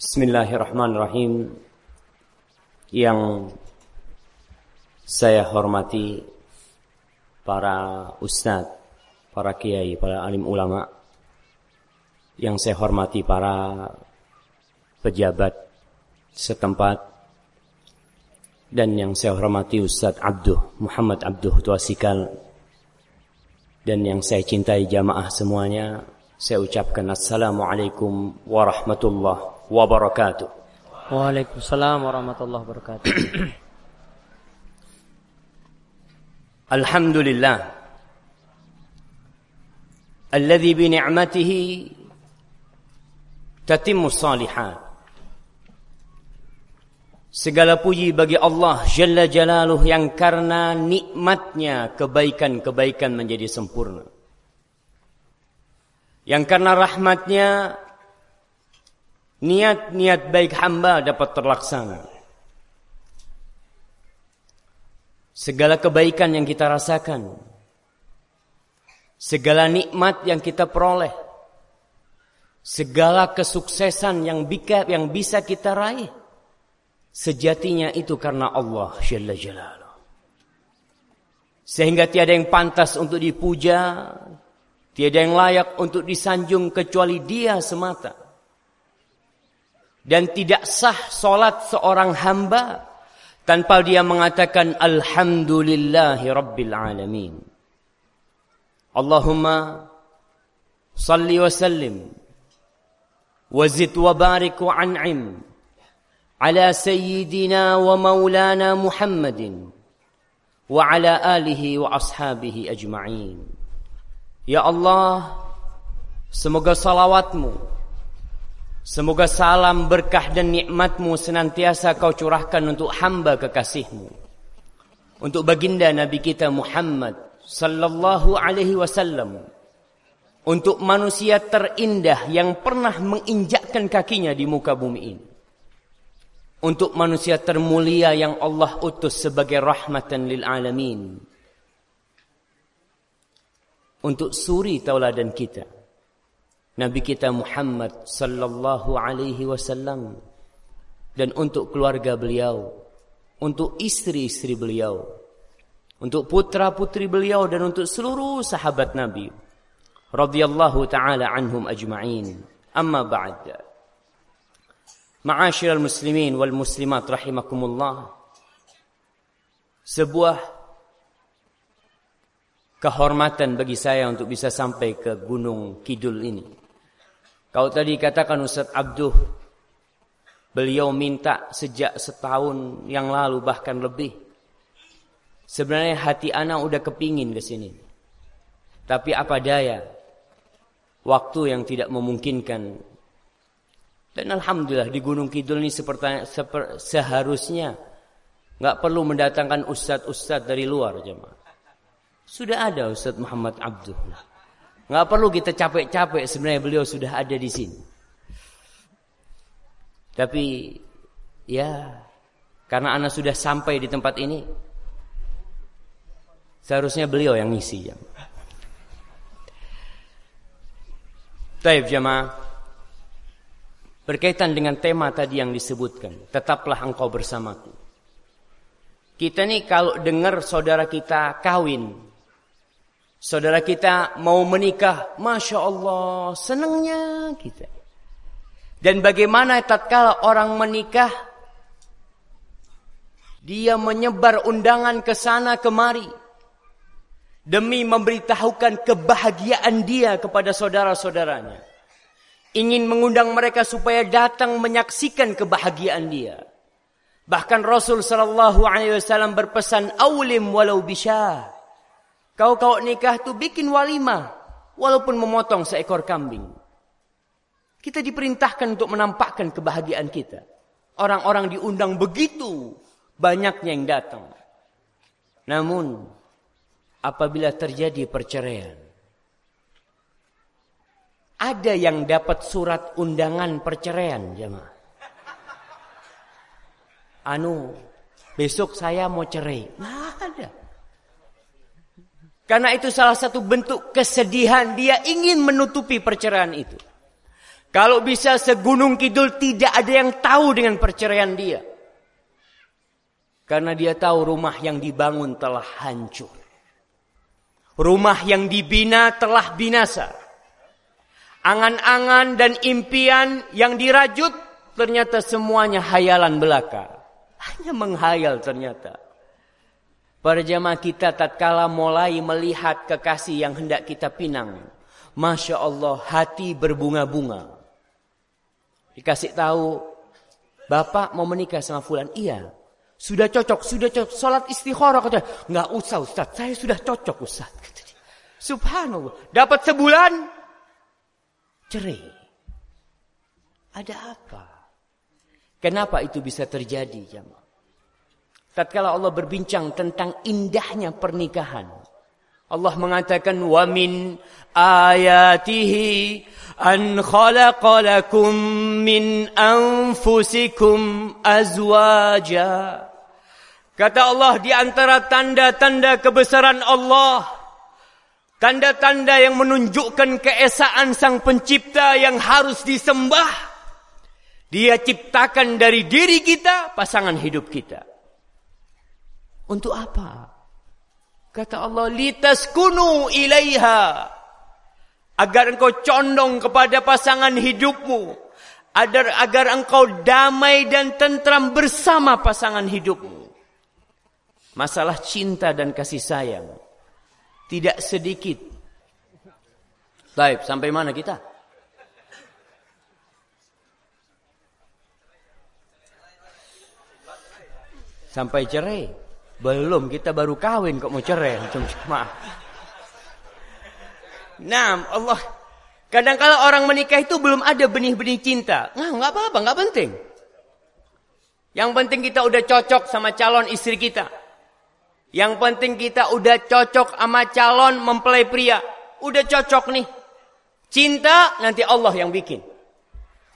Bismillahirrahmanirrahim. Yang saya hormati para ustadz, para kiai, para alim ulama. Yang saya hormati para pejabat setempat. Dan yang saya hormati Ustadz Abduh Muhammad Abduh Tuasikal. Dan yang saya cintai jamaah semuanya saya ucapkan Assalamualaikum warahmatullahi wabarakatuh. Waalaikumsalam warahmatullahi wabarakatuh. Alhamdulillah. Alladhi bini'matihi tatimmu salihat Segala puji bagi Allah Jalla Jalaluh yang karena nikmatnya kebaikan-kebaikan menjadi sempurna. Yang karena rahmatnya niat-niat baik hamba dapat terlaksana. Segala kebaikan yang kita rasakan, segala nikmat yang kita peroleh, segala kesuksesan yang bisa kita raih Sejatinya itu karena Allah Jalla. Sehingga tiada yang pantas untuk dipuja, tiada yang layak untuk disanjung kecuali dia semata. Dan tidak sah solat seorang hamba tanpa dia mengatakan Alhamdulillahi Rabbil Alamin. Allahumma salli wa sallim wa zid wa barik wa an'im على سيدنا ومولانا محمد وعلى آله وأصحابه أجمعين Ya Allah Semoga salawatmu Semoga salam berkah dan nikmatmu Senantiasa kau curahkan untuk hamba kekasihmu. Untuk baginda Nabi kita Muhammad Sallallahu alaihi wasallam. Untuk manusia terindah Yang pernah menginjakkan kakinya di muka bumi ini. Untuk manusia termulia yang Allah utus sebagai rahmatan lil alamin. Untuk suri tauladan kita. Nabi kita Muhammad sallallahu alaihi wasallam dan untuk keluarga beliau, untuk istri-istri beliau, untuk putra-putri beliau dan untuk seluruh sahabat Nabi radhiyallahu taala anhum ajma'in. Amma ba'd. Ma'asyiral muslimin wal muslimat rahimakumullah. Sebuah kehormatan bagi saya untuk bisa sampai ke Gunung Kidul ini. Kau tadi katakan Ustaz Abduh, beliau minta sejak setahun yang lalu bahkan lebih. Sebenarnya hati anak udah kepingin ke sini. Tapi apa daya, waktu yang tidak memungkinkan dan alhamdulillah di Gunung Kidul ini seperti seper, seharusnya nggak perlu mendatangkan ustadz-ustadz dari luar jemaah. Sudah ada Ustadz Muhammad Abdul. Nggak perlu kita capek-capek sebenarnya beliau sudah ada di sini. Tapi ya karena anak sudah sampai di tempat ini seharusnya beliau yang ngisi ya. Taib jemaah Berkaitan dengan tema tadi yang disebutkan. Tetaplah engkau bersamaku. Kita nih kalau dengar saudara kita kawin. Saudara kita mau menikah. Masya Allah senangnya kita. Dan bagaimana tatkala orang menikah. Dia menyebar undangan ke sana kemari. Demi memberitahukan kebahagiaan dia kepada saudara-saudaranya ingin mengundang mereka supaya datang menyaksikan kebahagiaan dia. Bahkan Rasul sallallahu alaihi wasallam berpesan aulim walau bisa. Kau kau nikah tuh bikin walimah walaupun memotong seekor kambing. Kita diperintahkan untuk menampakkan kebahagiaan kita. Orang-orang diundang begitu banyaknya yang datang. Namun apabila terjadi perceraian ada yang dapat surat undangan perceraian, jemaah. Anu, besok saya mau cerai. Nah, ada. Karena itu salah satu bentuk kesedihan dia ingin menutupi perceraian itu. Kalau bisa segunung kidul tidak ada yang tahu dengan perceraian dia. Karena dia tahu rumah yang dibangun telah hancur. Rumah yang dibina telah binasa. Angan-angan dan impian yang dirajut ternyata semuanya hayalan belaka. Hanya menghayal ternyata. Para jamaah kita tatkala mulai melihat kekasih yang hendak kita pinang. Masya Allah hati berbunga-bunga. Dikasih tahu, Bapak mau menikah sama Fulan. Iya. Sudah cocok, sudah cocok. Salat istikharah kata, nggak usah Ustaz, saya sudah cocok Ustaz. Subhanallah. Dapat sebulan cerai. Ada apa? Kenapa itu bisa terjadi, jemaah? Tatkala Allah berbincang tentang indahnya pernikahan. Allah mengatakan wa min ayatihi an khalaqa lakum min anfusikum azwaja. Kata Allah di antara tanda-tanda kebesaran Allah, tanda-tanda yang menunjukkan keesaan Sang Pencipta yang harus disembah, Dia ciptakan dari diri kita pasangan hidup kita. Untuk apa? Kata Allah, litaskunu ilaiha. Agar engkau condong kepada pasangan hidupmu. Agar, agar engkau damai dan tentram bersama pasangan hidupmu. Masalah cinta dan kasih sayang. Tidak sedikit. Baik, sampai mana kita? Sampai cerai. Belum, kita baru kawin kok mau cerai. Maaf. Nah, Allah. Kadang kala orang menikah itu belum ada benih-benih cinta. Nah, nggak apa-apa, nggak penting. Yang penting kita udah cocok sama calon istri kita. Yang penting kita udah cocok sama calon mempelai pria. Udah cocok nih. Cinta nanti Allah yang bikin.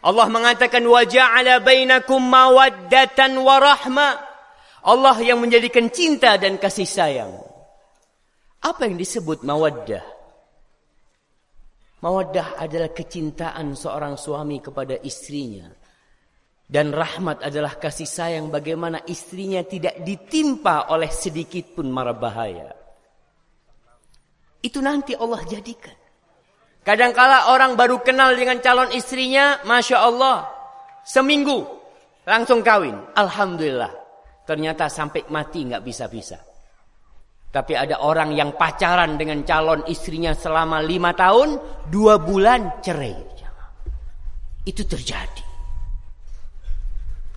Allah mengatakan wa ja'ala bainakum mawaddatan wa rahmah. Allah yang menjadikan cinta dan kasih sayang. Apa yang disebut mawaddah? Mawaddah adalah kecintaan seorang suami kepada istrinya. Dan rahmat adalah kasih sayang bagaimana istrinya tidak ditimpa oleh sedikit pun mara bahaya. Itu nanti Allah jadikan. Kadangkala orang baru kenal dengan calon istrinya, Masya Allah. Seminggu langsung kawin. Alhamdulillah. Ternyata sampai mati nggak bisa-bisa. Tapi ada orang yang pacaran dengan calon istrinya selama lima tahun, dua bulan cerai. Itu terjadi.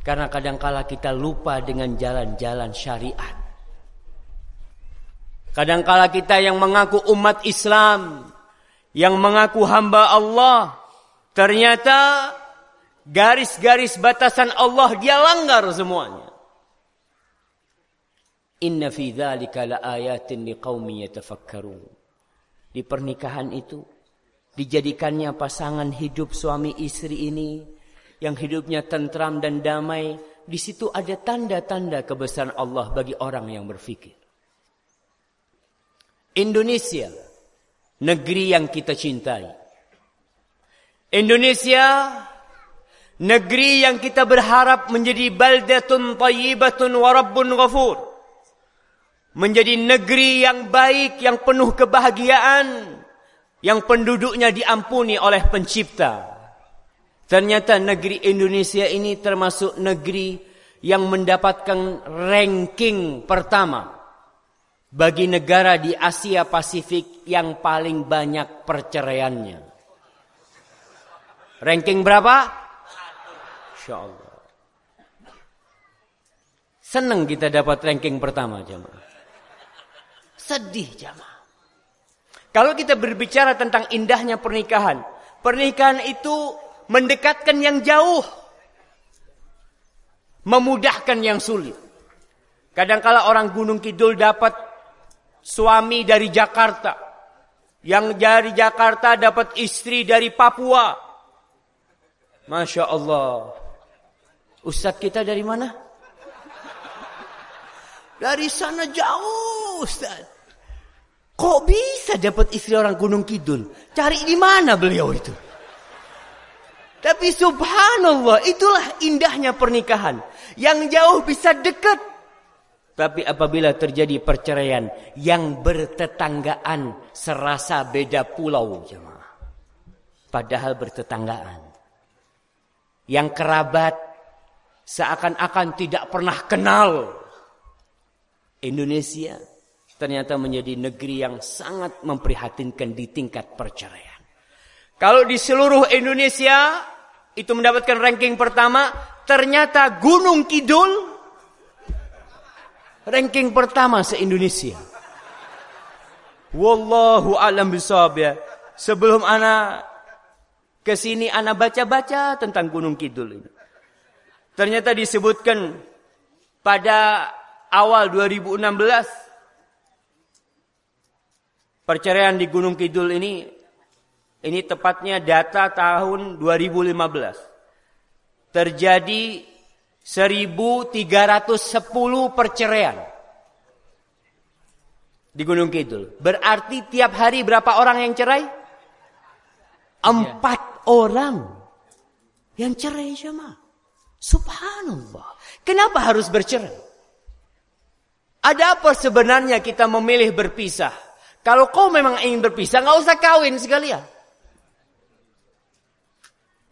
Karena kadangkala kita lupa dengan jalan-jalan syariat. Kadangkala kita yang mengaku umat Islam, yang mengaku hamba Allah, ternyata garis-garis batasan Allah dia langgar semuanya. Inna fi dzalika laayatin liqaumin yatafakkarun. Di pernikahan itu dijadikannya pasangan hidup suami istri ini yang hidupnya tentram dan damai, di situ ada tanda-tanda kebesaran Allah bagi orang yang berfikir. Indonesia, negeri yang kita cintai. Indonesia, negeri yang kita berharap menjadi baldatun tayyibatun wa rabbun ghafur menjadi negeri yang baik, yang penuh kebahagiaan, yang penduduknya diampuni oleh pencipta. Ternyata negeri Indonesia ini termasuk negeri yang mendapatkan ranking pertama bagi negara di Asia Pasifik yang paling banyak perceraiannya. Ranking berapa? Insya Allah. Senang kita dapat ranking pertama jemaah. Sedih jamaah. Kalau kita berbicara tentang indahnya pernikahan. Pernikahan itu mendekatkan yang jauh. Memudahkan yang sulit. Kadangkala orang Gunung Kidul dapat suami dari Jakarta. Yang dari Jakarta dapat istri dari Papua. Masya Allah. Ustadz kita dari mana? Dari sana jauh Ustadz. Kok bisa dapat istri orang Gunung Kidul? Cari di mana beliau itu? Tapi subhanallah, itulah indahnya pernikahan. Yang jauh bisa dekat. Tapi apabila terjadi perceraian yang bertetanggaan serasa beda pulau jemaah. Padahal bertetanggaan. Yang kerabat seakan-akan tidak pernah kenal. Indonesia ternyata menjadi negeri yang sangat memprihatinkan di tingkat perceraian. Kalau di seluruh Indonesia itu mendapatkan ranking pertama, ternyata Gunung Kidul ranking pertama se-Indonesia. Wallahu alam bisawab ya. Sebelum anak ke sini anak baca-baca tentang Gunung Kidul ini. Ternyata disebutkan pada awal 2016 perceraian di Gunung Kidul ini ini tepatnya data tahun 2015. Terjadi 1310 perceraian di Gunung Kidul. Berarti tiap hari berapa orang yang cerai? Empat ya. orang yang cerai sama. Subhanallah. Kenapa harus bercerai? Ada apa sebenarnya kita memilih berpisah? Kalau kau memang ingin berpisah, nggak usah kawin sekalian.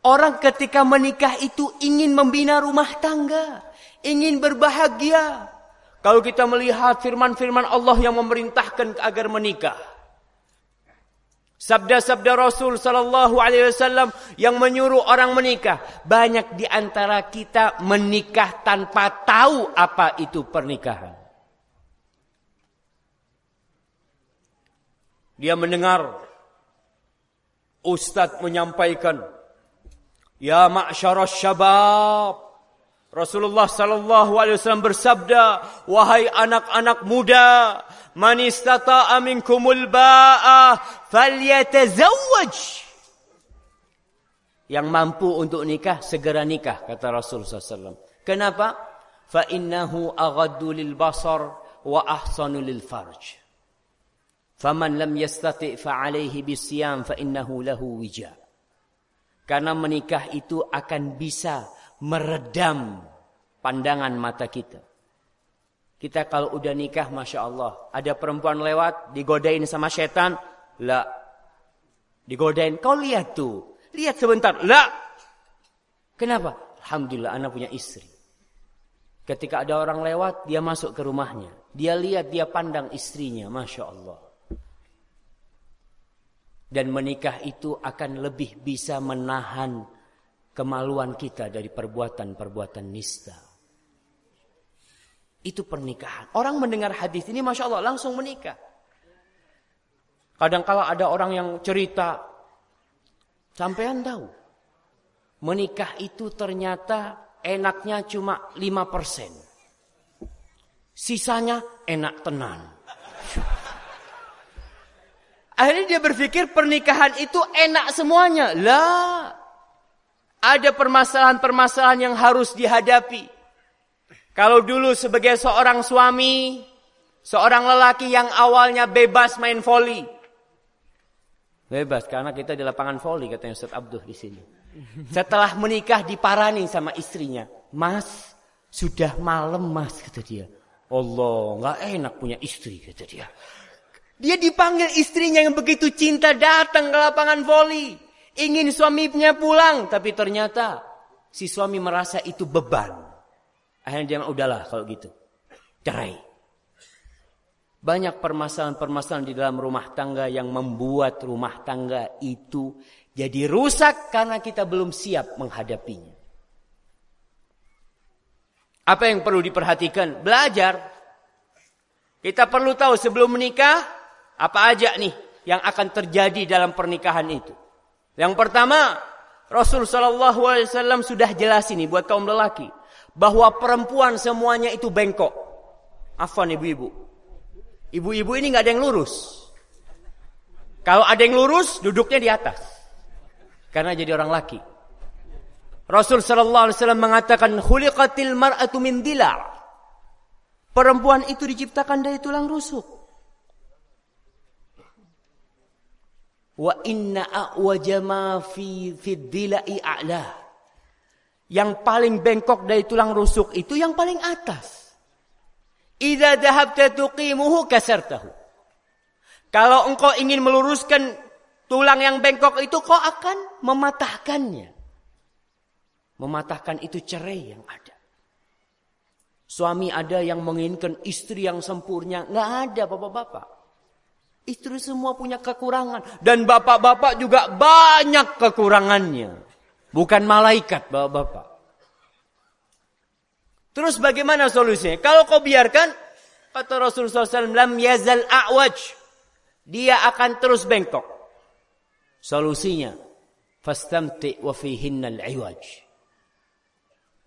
Orang ketika menikah itu ingin membina rumah tangga. Ingin berbahagia. Kalau kita melihat firman-firman Allah yang memerintahkan agar menikah. Sabda-sabda Rasul sallallahu alaihi wasallam yang menyuruh orang menikah. Banyak di antara kita menikah tanpa tahu apa itu pernikahan. Dia mendengar ustaz menyampaikan Ya ma'syarus syabab. Rasulullah sallallahu alaihi wasallam bersabda, wahai anak-anak muda, man istata'a minkumul ba'a falyatazawwaj. Yang mampu untuk nikah segera nikah kata Rasulullah SAW. Kenapa? Fa innahu aghaddu lil basar wa ahsanu lil farj. Faman lam yastati' fa alaihi bisyam fa innahu lahu wija'. Karena menikah itu akan bisa meredam pandangan mata kita. Kita kalau udah nikah, Masya Allah. Ada perempuan lewat, digodain sama setan. Lah. Digodain. Kau lihat tuh. Lihat sebentar. Lah. Kenapa? Alhamdulillah anak punya istri. Ketika ada orang lewat, dia masuk ke rumahnya. Dia lihat, dia pandang istrinya. Masya Allah. Dan menikah itu akan lebih bisa menahan kemaluan kita dari perbuatan-perbuatan nista. Itu pernikahan. Orang mendengar hadis ini Masya Allah langsung menikah. Kadang kala ada orang yang cerita. Sampean tahu. Menikah itu ternyata enaknya cuma 5%. Sisanya enak tenan. Akhirnya dia berpikir pernikahan itu enak semuanya. Lah. Ada permasalahan-permasalahan yang harus dihadapi. Kalau dulu sebagai seorang suami, seorang lelaki yang awalnya bebas main voli. Bebas karena kita di lapangan voli katanya Ustaz Abdul di sini. Setelah menikah diparani sama istrinya. Mas, sudah malam mas kata dia. Allah, nggak enak punya istri kata dia. Dia dipanggil istrinya yang begitu cinta datang ke lapangan voli. Ingin suaminya pulang. Tapi ternyata si suami merasa itu beban. Akhirnya dia udahlah kalau gitu. Cerai. Banyak permasalahan-permasalahan di dalam rumah tangga yang membuat rumah tangga itu jadi rusak karena kita belum siap menghadapinya. Apa yang perlu diperhatikan? Belajar. Kita perlu tahu sebelum menikah apa aja nih yang akan terjadi dalam pernikahan itu? Yang pertama, Rasul Shallallahu Alaihi Wasallam sudah jelas ini buat kaum lelaki bahwa perempuan semuanya itu bengkok. Afan ibu-ibu. Ibu-ibu ini nggak ada yang lurus. Kalau ada yang lurus, duduknya di atas. Karena jadi orang laki. Rasul Shallallahu Alaihi Wasallam mengatakan, "Khuliqatil mar'atu min Perempuan itu diciptakan dari tulang rusuk. Wa inna a'waja ma fi fiddilai a'la. Yang paling bengkok dari tulang rusuk itu yang paling atas. Idza dhahabta tuqimuhu kasartahu. Kalau engkau ingin meluruskan tulang yang bengkok itu kau akan mematahkannya. Mematahkan itu cerai yang ada. Suami ada yang menginginkan istri yang sempurna. Nggak ada bapak-bapak. Istri semua punya kekurangan. Dan bapak-bapak juga banyak kekurangannya. Bukan malaikat bapak-bapak. Terus bagaimana solusinya? Kalau kau biarkan, kata Rasulullah SAW, lam yazal a'waj. Dia akan terus bengkok. Solusinya, fastamti wa fihinna al-iwaj.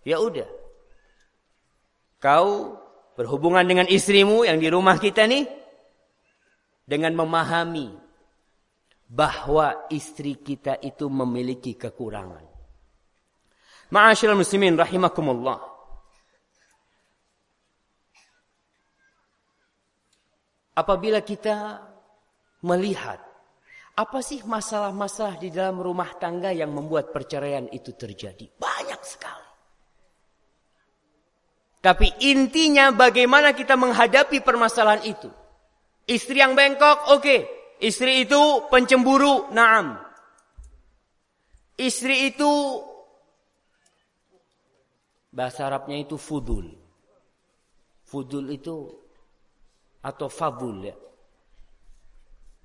Ya udah. Kau berhubungan dengan istrimu yang di rumah kita nih, dengan memahami bahwa istri kita itu memiliki kekurangan. Ma'asyiral muslimin rahimakumullah. Apabila kita melihat apa sih masalah-masalah di dalam rumah tangga yang membuat perceraian itu terjadi? Banyak sekali. Tapi intinya bagaimana kita menghadapi permasalahan itu. Istri yang bengkok, oke. Okay. Istri itu pencemburu, naam. Istri itu bahasa Arabnya itu fudul. Fudul itu atau fabul ya.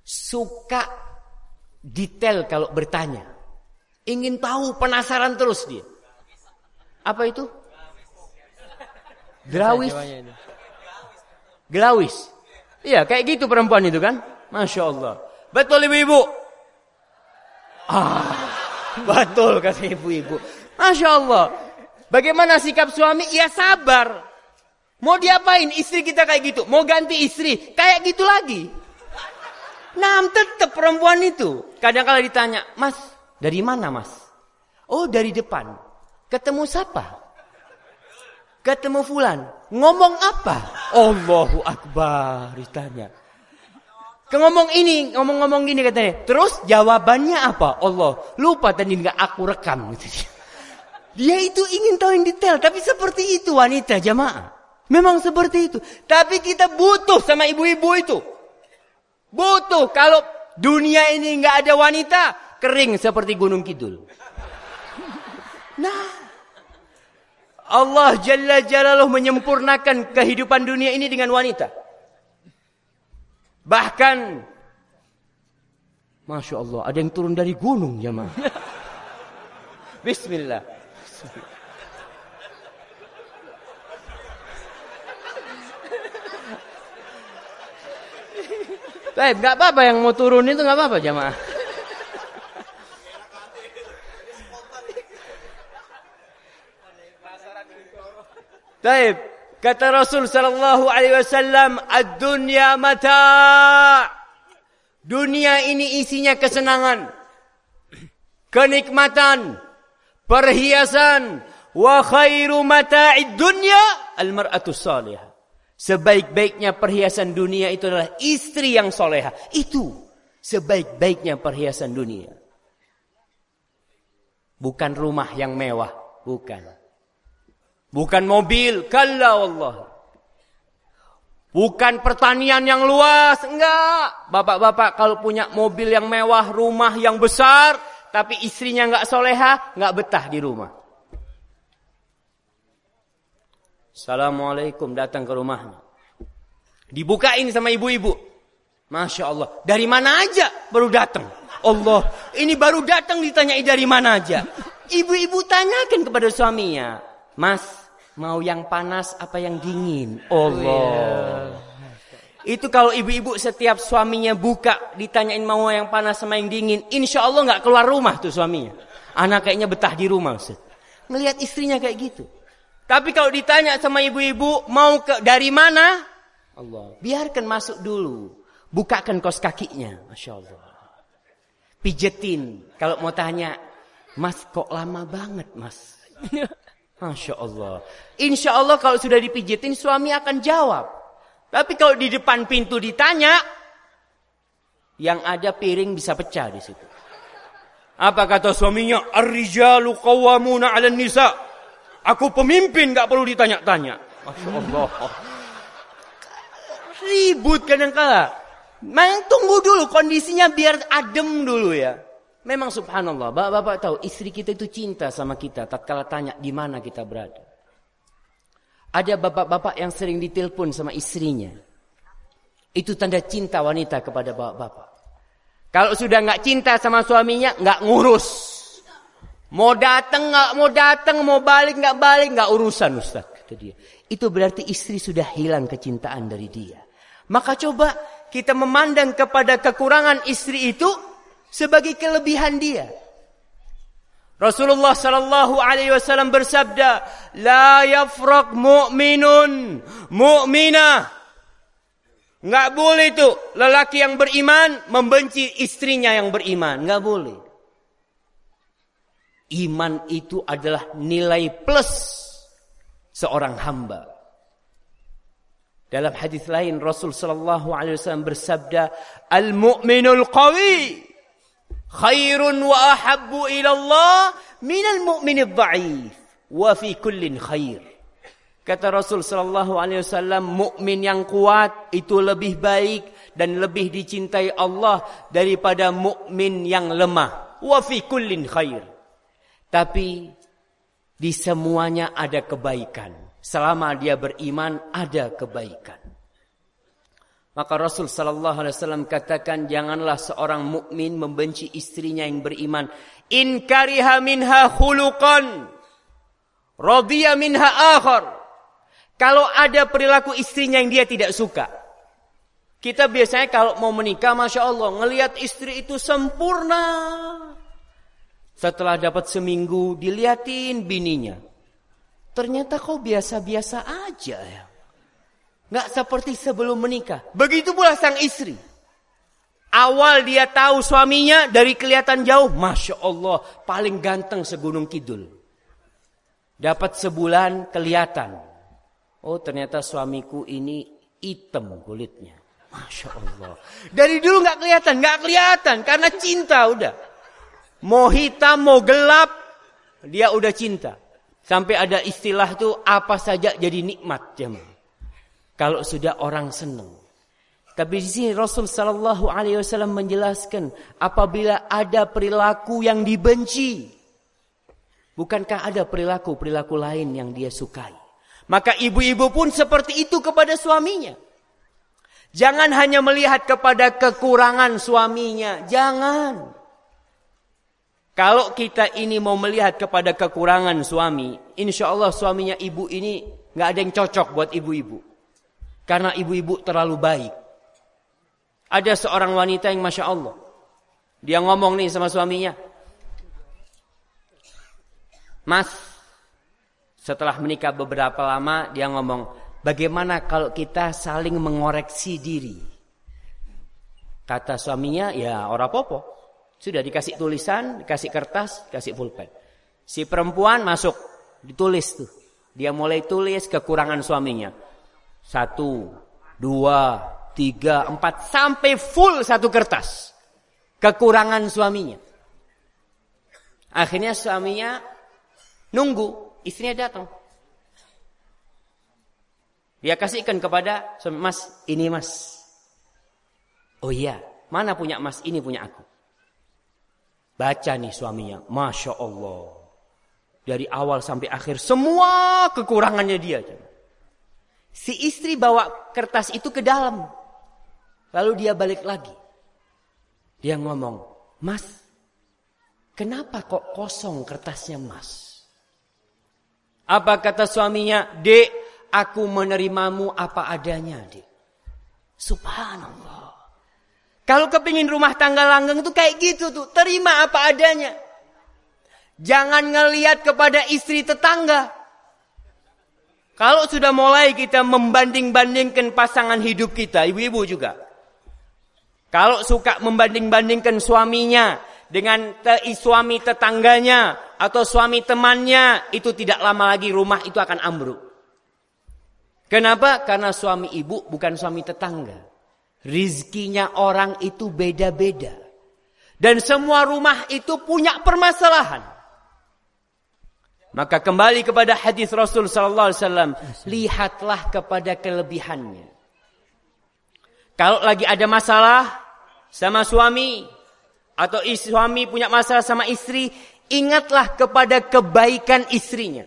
Suka detail kalau bertanya. Ingin tahu, penasaran terus dia. Apa itu? Grawis. Gelawis. Iya, kayak gitu perempuan itu kan. Masya Allah. Betul ibu-ibu? Ah, betul kata ibu-ibu. Masya Allah. Bagaimana sikap suami? Ya sabar. Mau diapain istri kita kayak gitu? Mau ganti istri? Kayak gitu lagi. Nah, tetap perempuan itu. Kadang kala ditanya, Mas, dari mana mas? Oh, dari depan. Ketemu siapa? Ketemu fulan. Ngomong apa? Allahu Akbar ditanya. Ngomong ini, ngomong-ngomong gini katanya. Terus jawabannya apa? Allah, lupa tadi nggak aku rekam. Dia itu ingin tahu yang detail, tapi seperti itu wanita jamaah. Memang seperti itu. Tapi kita butuh sama ibu-ibu itu. Butuh kalau dunia ini nggak ada wanita, kering seperti gunung kidul. Nah, Allah Jalla Jalaluh menyempurnakan kehidupan dunia ini dengan wanita. Bahkan Masya Allah ada yang turun dari gunung jemaah. Bismillah. Baik, nggak apa-apa yang mau turun itu nggak apa-apa jemaah. Taib. Kata Rasul sallallahu alaihi wasallam, "Ad-dunya mata." Dunia ini isinya kesenangan, kenikmatan, perhiasan, wa khairu mata'id dunya al-mar'atu salihah. Sebaik-baiknya perhiasan dunia itu adalah istri yang soleha. Itu sebaik-baiknya perhiasan dunia. Bukan rumah yang mewah, bukan. Bukan mobil, kalla Allah. Bukan pertanian yang luas, enggak. Bapak-bapak kalau punya mobil yang mewah, rumah yang besar, tapi istrinya enggak soleha, enggak betah di rumah. Assalamualaikum datang ke rumahnya. Dibukain sama ibu-ibu. Masya Allah. Dari mana aja baru datang. Allah. Ini baru datang ditanyai dari mana aja. Ibu-ibu tanyakan kepada suaminya. Mas, Mau yang panas apa yang dingin? Allah. Oh, yeah. Itu kalau ibu-ibu setiap suaminya buka ditanyain mau yang panas sama yang dingin, insya Allah nggak keluar rumah tuh suaminya. Anak kayaknya betah di rumah, Ustaz. Ngelihat istrinya kayak gitu. Tapi kalau ditanya sama ibu-ibu mau ke dari mana? Allah. Biarkan masuk dulu. Bukakan kos kakinya, masya Allah. Pijetin. Kalau mau tanya, Mas kok lama banget, Mas? Masya Allah. Insya Allah kalau sudah dipijitin suami akan jawab. Tapi kalau di depan pintu ditanya, Yang ada piring bisa pecah di situ. Apa kata suaminya? Ar-rijalu qawwamuna 'alan nisa. Aku pemimpin nggak perlu ditanya-tanya. Masya Allah. Ribut kadang kala. Memang tunggu dulu kondisinya biar adem dulu ya. Memang subhanallah, bapak-bapak tahu istri kita itu cinta sama kita tatkala tanya di mana kita berada. Ada bapak-bapak yang sering ditelepon sama istrinya. Itu tanda cinta wanita kepada bapak-bapak. Kalau sudah nggak cinta sama suaminya, nggak ngurus. Mau datang nggak mau datang, mau balik nggak balik nggak urusan Ustaz kata dia. Itu berarti istri sudah hilang kecintaan dari dia. Maka coba kita memandang kepada kekurangan istri itu sebagai kelebihan dia. Rasulullah sallallahu alaihi wasallam bersabda, "La yafraq mu'minun mu'minah." Enggak boleh itu lelaki yang beriman membenci istrinya yang beriman, enggak boleh. Iman itu adalah nilai plus seorang hamba. Dalam hadis lain Rasul sallallahu alaihi wasallam bersabda, "Al-mu'minul qawi khairun wa ahabbu ila Allah minal mu'minid dha'if wa fi kullin khair. Kata Rasul sallallahu alaihi wasallam, mukmin yang kuat itu lebih baik dan lebih dicintai Allah daripada mukmin yang lemah. Wa fi kullin khair. Tapi di semuanya ada kebaikan. Selama dia beriman ada kebaikan. Maka Rasul sallallahu alaihi wasallam katakan janganlah seorang mukmin membenci istrinya yang beriman. In kariha minha khuluqan radiya minha akhar. Kalau ada perilaku istrinya yang dia tidak suka. Kita biasanya kalau mau menikah Masya Allah. Ngelihat istri itu sempurna. Setelah dapat seminggu diliatin bininya. Ternyata kau biasa-biasa aja ya. Nggak seperti sebelum menikah. Begitu pula sang istri. Awal dia tahu suaminya dari kelihatan jauh. Masya Allah. Paling ganteng segunung kidul. Dapat sebulan kelihatan. Oh ternyata suamiku ini hitam kulitnya. Masya Allah. Dari dulu nggak kelihatan. nggak kelihatan. Karena cinta udah. Mau hitam, mau gelap. Dia udah cinta. Sampai ada istilah tuh apa saja jadi nikmat jemaah. Kalau sudah orang senang. Tapi di sini Rasul Sallallahu Alaihi Wasallam menjelaskan apabila ada perilaku yang dibenci, bukankah ada perilaku perilaku lain yang dia sukai? Maka ibu-ibu pun seperti itu kepada suaminya. Jangan hanya melihat kepada kekurangan suaminya, jangan. Kalau kita ini mau melihat kepada kekurangan suami, insya Allah suaminya ibu ini nggak ada yang cocok buat ibu-ibu. Karena ibu-ibu terlalu baik. Ada seorang wanita yang Masya Allah. Dia ngomong nih sama suaminya. Mas, setelah menikah beberapa lama dia ngomong, bagaimana kalau kita saling mengoreksi diri? Kata suaminya, ya orang popo. Sudah dikasih tulisan, dikasih kertas, dikasih pulpen. Si perempuan masuk, ditulis tuh. Dia mulai tulis kekurangan suaminya. Satu, dua, tiga, empat, sampai full satu kertas. Kekurangan suaminya. Akhirnya suaminya nunggu, istrinya datang. Dia kasihkan kepada suami, mas, ini mas. Oh iya, mana punya mas, ini punya aku. Baca nih suaminya, Masya Allah. Dari awal sampai akhir, semua kekurangannya dia. Si istri bawa kertas itu ke dalam. Lalu dia balik lagi. Dia ngomong, Mas, kenapa kok kosong kertasnya mas? Apa kata suaminya? Dek, aku menerimamu apa adanya, dek. Subhanallah. Kalau kepingin rumah tangga langgeng itu kayak gitu tuh. Terima apa adanya. Jangan ngeliat kepada istri tetangga. Kalau sudah mulai kita membanding-bandingkan pasangan hidup kita, ibu-ibu juga. Kalau suka membanding-bandingkan suaminya dengan te suami tetangganya atau suami temannya, itu tidak lama lagi rumah itu akan ambruk. Kenapa? Karena suami ibu bukan suami tetangga. Rizkinya orang itu beda-beda. Dan semua rumah itu punya permasalahan. Maka kembali kepada hadis Rasul sallallahu alaihi wasallam, lihatlah kepada kelebihannya. Kalau lagi ada masalah sama suami atau suami punya masalah sama istri, ingatlah kepada kebaikan istrinya.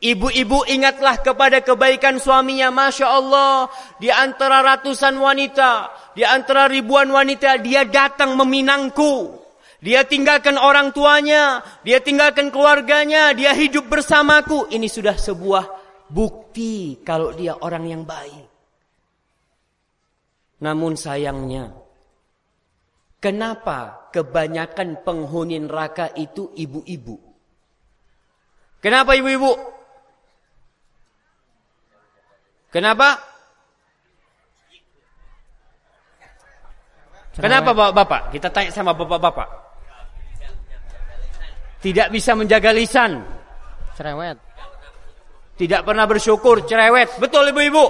Ibu-ibu ingatlah kepada kebaikan suaminya. Masya Allah. Di antara ratusan wanita. Di antara ribuan wanita. Dia datang meminangku. Dia tinggalkan orang tuanya. Dia tinggalkan keluarganya. Dia hidup bersamaku. Ini sudah sebuah bukti. Kalau dia orang yang baik. Namun sayangnya. Kenapa kebanyakan penghuni neraka itu ibu-ibu? Kenapa ibu-ibu? Kenapa? Kenapa bapak-bapak? Kita tanya sama bapak-bapak. Tidak bisa menjaga lisan. Cerewet. Tidak pernah bersyukur, cerewet. Betul ibu-ibu?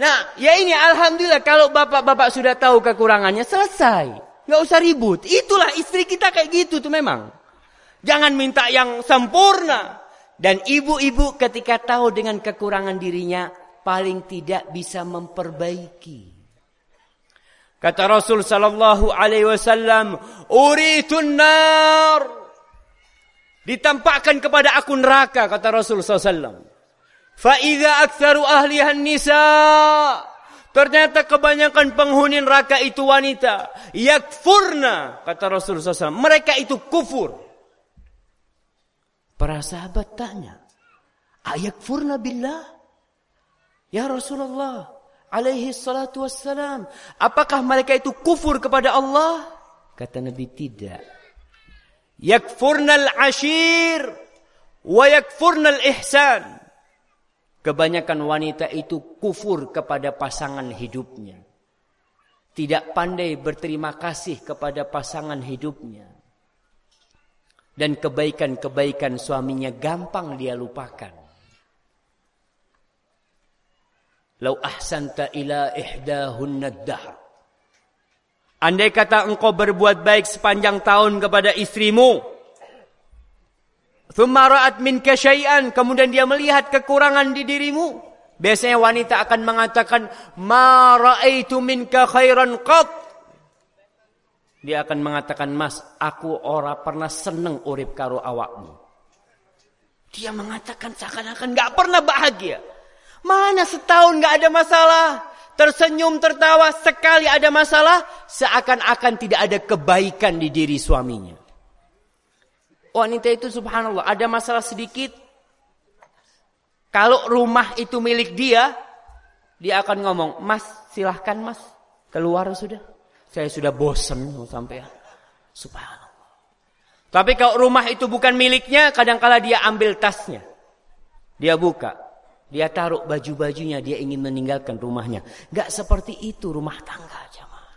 Nah, ya ini alhamdulillah kalau bapak-bapak sudah tahu kekurangannya selesai. Nggak usah ribut. Itulah istri kita kayak gitu tuh memang. Jangan minta yang sempurna. Dan ibu-ibu ketika tahu dengan kekurangan dirinya, paling tidak bisa memperbaiki. Kata Rasul sallallahu alaihi wasallam, "Uritun nar." Ditampakkan kepada aku neraka kata Rasul sallallahu alaihi wasallam. Fa ahliha nisa Ternyata kebanyakan penghuni neraka itu wanita. Yakfurna kata Rasul SAW. Mereka itu kufur. Para sahabat tanya, ayat furna billah? Ya Rasulullah, alaihi salatu wassalam, apakah mereka itu kufur kepada Allah? Kata Nabi tidak. Yakfurnal ashir wa yakfurnal ihsan. Kebanyakan wanita itu kufur kepada pasangan hidupnya. Tidak pandai berterima kasih kepada pasangan hidupnya dan kebaikan-kebaikan suaminya gampang dia lupakan. Lau ahsanta ila ihdahunna dahr. Andai kata engkau berbuat baik sepanjang tahun kepada istrimu. Thumma minka syai'an. Kemudian dia melihat kekurangan di dirimu. Biasanya wanita akan mengatakan. Ma ra'aitu minka khairan qat. Dia akan mengatakan, mas, aku ora pernah seneng urip karo awakmu. Dia mengatakan seakan-akan gak pernah bahagia. Mana setahun gak ada masalah. Tersenyum, tertawa, sekali ada masalah. Seakan-akan tidak ada kebaikan di diri suaminya. Wanita itu subhanallah, ada masalah sedikit. Kalau rumah itu milik dia, dia akan ngomong, mas silahkan mas, keluar sudah. Saya sudah bosan sampai subhanallah. Tapi kalau rumah itu bukan miliknya, kadangkala dia ambil tasnya. Dia buka. Dia taruh baju-bajunya, dia ingin meninggalkan rumahnya. Gak seperti itu rumah tangga jamaah.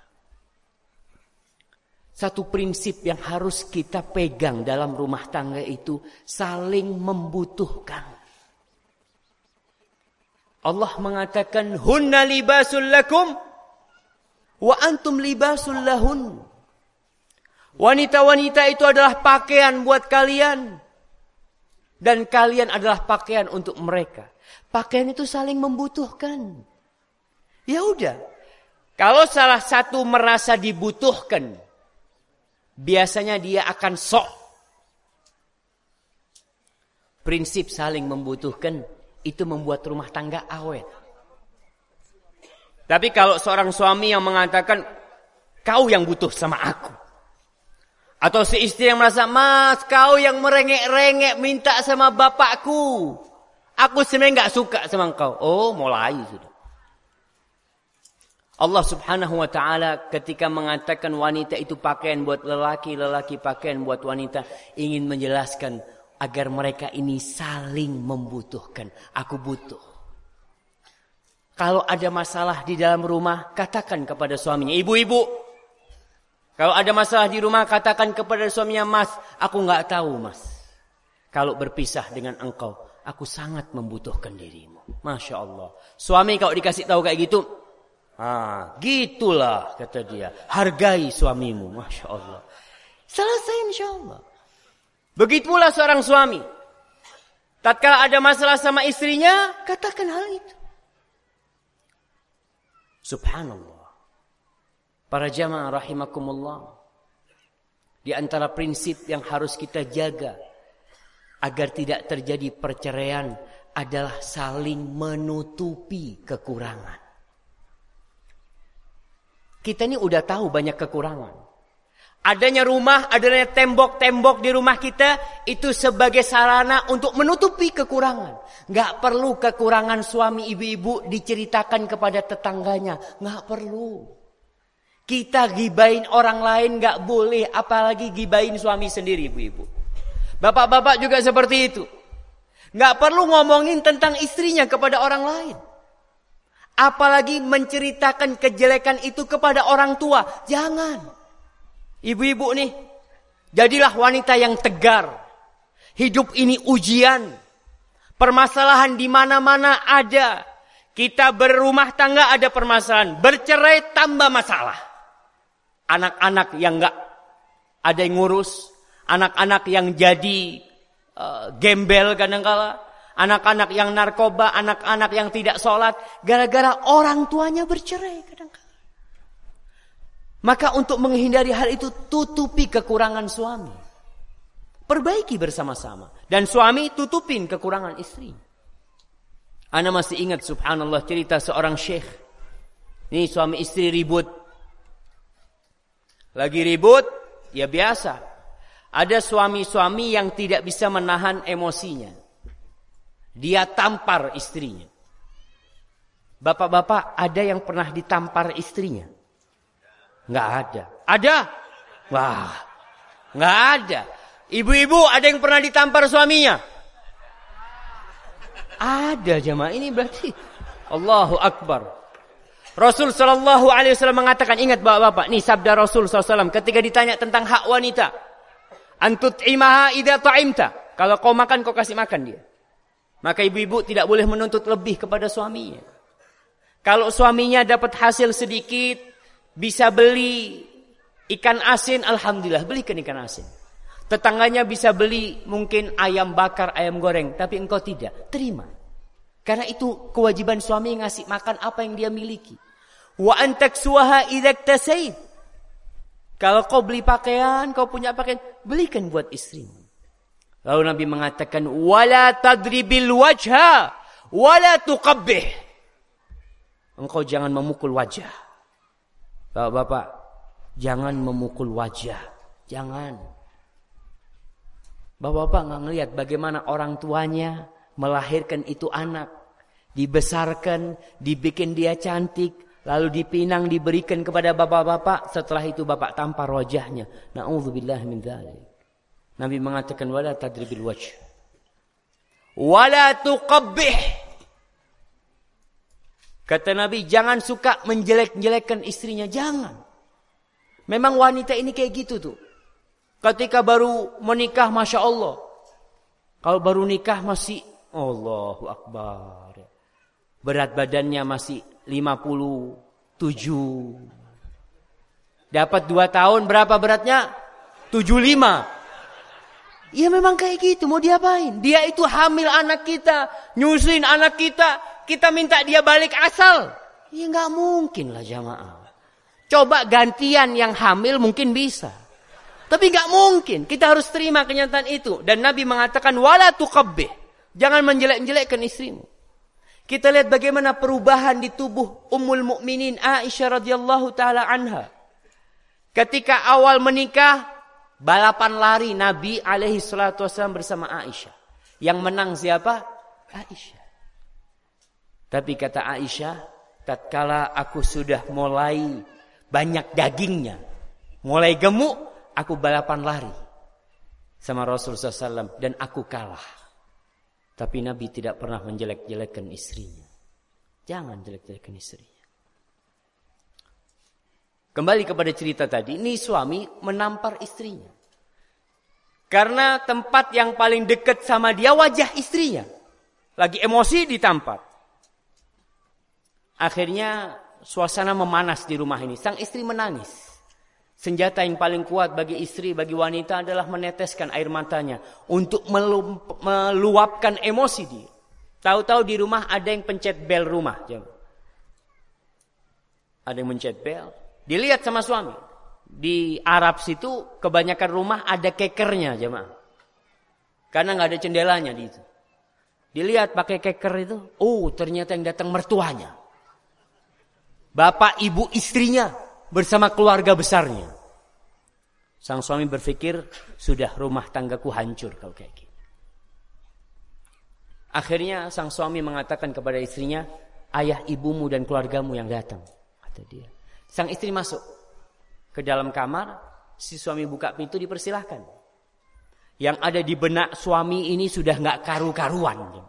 Satu prinsip yang harus kita pegang dalam rumah tangga itu saling membutuhkan. Allah mengatakan hunna libasul lakum Wa antum libasul lahun. Wanita-wanita itu adalah pakaian buat kalian. Dan kalian adalah pakaian untuk mereka. Pakaian itu saling membutuhkan. Ya udah. Kalau salah satu merasa dibutuhkan. Biasanya dia akan sok. Prinsip saling membutuhkan. Itu membuat rumah tangga awet. Tapi kalau seorang suami yang mengatakan, kau yang butuh sama aku. Atau si istri yang merasa, mas kau yang merengek-rengek minta sama bapakku. Aku sebenarnya nggak suka sama kau. Oh mulai sudah. Allah subhanahu wa ta'ala ketika mengatakan wanita itu pakaian buat lelaki, lelaki pakaian buat wanita. Ingin menjelaskan agar mereka ini saling membutuhkan. Aku butuh. Kalau ada masalah di dalam rumah, katakan kepada suaminya. Ibu-ibu, kalau ada masalah di rumah, katakan kepada suaminya, Mas, aku nggak tahu, Mas. Kalau berpisah dengan engkau, aku sangat membutuhkan dirimu. Masya Allah. Suami kalau dikasih tahu kayak gitu, ah, gitulah kata dia. Hargai suamimu. Masya Allah. Selesai insya Allah. Begitu pula seorang suami. Tatkala ada masalah sama istrinya, katakan hal itu. Subhanallah. Para jamaah rahimakumullah. Di antara prinsip yang harus kita jaga agar tidak terjadi perceraian adalah saling menutupi kekurangan. Kita ini udah tahu banyak kekurangan. Adanya rumah, adanya tembok-tembok di rumah kita itu sebagai sarana untuk menutupi kekurangan. Gak perlu kekurangan suami ibu-ibu diceritakan kepada tetangganya. Gak perlu. Kita gibain orang lain gak boleh, apalagi gibain suami sendiri ibu-ibu. Bapak-bapak juga seperti itu. Gak perlu ngomongin tentang istrinya kepada orang lain. Apalagi menceritakan kejelekan itu kepada orang tua. Jangan. Ibu-ibu nih, jadilah wanita yang tegar. Hidup ini ujian. Permasalahan di mana-mana ada. Kita berumah tangga ada permasalahan. Bercerai tambah masalah. Anak-anak yang enggak ada yang ngurus. Anak-anak yang jadi uh, gembel kadang-kala. Anak-anak yang narkoba, anak-anak yang tidak sholat. Gara-gara orang tuanya bercerai kadang-kala. Maka untuk menghindari hal itu tutupi kekurangan suami. Perbaiki bersama-sama. Dan suami tutupin kekurangan istri. Ana masih ingat subhanallah cerita seorang syekh. Ini suami istri ribut. Lagi ribut, ya biasa. Ada suami-suami yang tidak bisa menahan emosinya. Dia tampar istrinya. Bapak-bapak ada yang pernah ditampar istrinya? Nggak ada. Ada? Wah, nggak ada. Ibu-ibu ada yang pernah ditampar suaminya? Ada jemaah ini berarti Allahu Akbar. Rasul Shallallahu Alaihi Wasallam mengatakan ingat bapak-bapak, nih sabda Rasul SAW ketika ditanya tentang hak wanita, antut imaha ida ta'imta. Kalau kau makan kau kasih makan dia. Maka ibu-ibu tidak boleh menuntut lebih kepada suaminya. Kalau suaminya dapat hasil sedikit, bisa beli ikan asin, alhamdulillah belikan ikan asin. Tetangganya bisa beli mungkin ayam bakar, ayam goreng, tapi engkau tidak. Terima. Karena itu kewajiban suami ngasih makan apa yang dia miliki. Wa antak suaha idak tasaid. Kalau kau beli pakaian, kau punya pakaian, belikan buat istrimu. Lalu Nabi mengatakan, wala tadribil wajha, wala tuqabbih. Engkau jangan memukul wajah. Bapak-bapak, jangan memukul wajah. Jangan. Bapak-bapak nggak ngelihat bagaimana orang tuanya melahirkan itu anak. Dibesarkan, dibikin dia cantik, lalu dipinang diberikan kepada bapak-bapak, setelah itu bapak tampar wajahnya. Nauzubillah min dzalik. Nabi mengatakan wala tadribil wajh. Wala tuqabbih Kata Nabi, jangan suka menjelek-jelekkan istrinya. Jangan. Memang wanita ini kayak gitu tuh. Ketika baru menikah, Masya Allah. Kalau baru nikah masih, Allahu Akbar. Berat badannya masih 57. Dapat dua tahun, berapa beratnya? 75. Ya memang kayak gitu, mau diapain? Dia itu hamil anak kita, nyusuin anak kita, kita minta dia balik asal. Ya nggak mungkin lah jamaah. Coba gantian yang hamil mungkin bisa. Tapi nggak mungkin. Kita harus terima kenyataan itu. Dan Nabi mengatakan wala tuqabbih. Jangan menjelek-jelekkan istrimu. Kita lihat bagaimana perubahan di tubuh Ummul Mukminin Aisyah radhiyallahu taala anha. Ketika awal menikah, balapan lari Nabi alaihi salatu wasallam bersama Aisyah. Yang menang siapa? Aisyah. Tapi kata Aisyah, tatkala aku sudah mulai banyak dagingnya, mulai gemuk, aku balapan lari sama Rasulullah SAW dan aku kalah. Tapi Nabi tidak pernah menjelek-jelekkan istrinya. Jangan jelek-jelekkan istrinya. Kembali kepada cerita tadi, ini suami menampar istrinya. Karena tempat yang paling dekat sama dia wajah istrinya. Lagi emosi ditampar. Akhirnya suasana memanas di rumah ini. Sang istri menangis. Senjata yang paling kuat bagi istri, bagi wanita adalah meneteskan air matanya untuk meluapkan emosi dia. Tahu-tahu di rumah ada yang pencet bel rumah. Ada yang mencet bel. Dilihat sama suami. Di Arab situ kebanyakan rumah ada kekernya jemaah. Karena nggak ada jendelanya di itu. Dilihat pakai keker itu, oh ternyata yang datang mertuanya. Bapak ibu istrinya bersama keluarga besarnya. Sang suami berpikir, sudah rumah tanggaku hancur kalau kayak gini. Akhirnya sang suami mengatakan kepada istrinya, ayah ibumu dan keluargamu yang datang. Kata dia. Sang istri masuk ke dalam kamar, si suami buka pintu dipersilahkan. Yang ada di benak suami ini sudah nggak karu-karuan.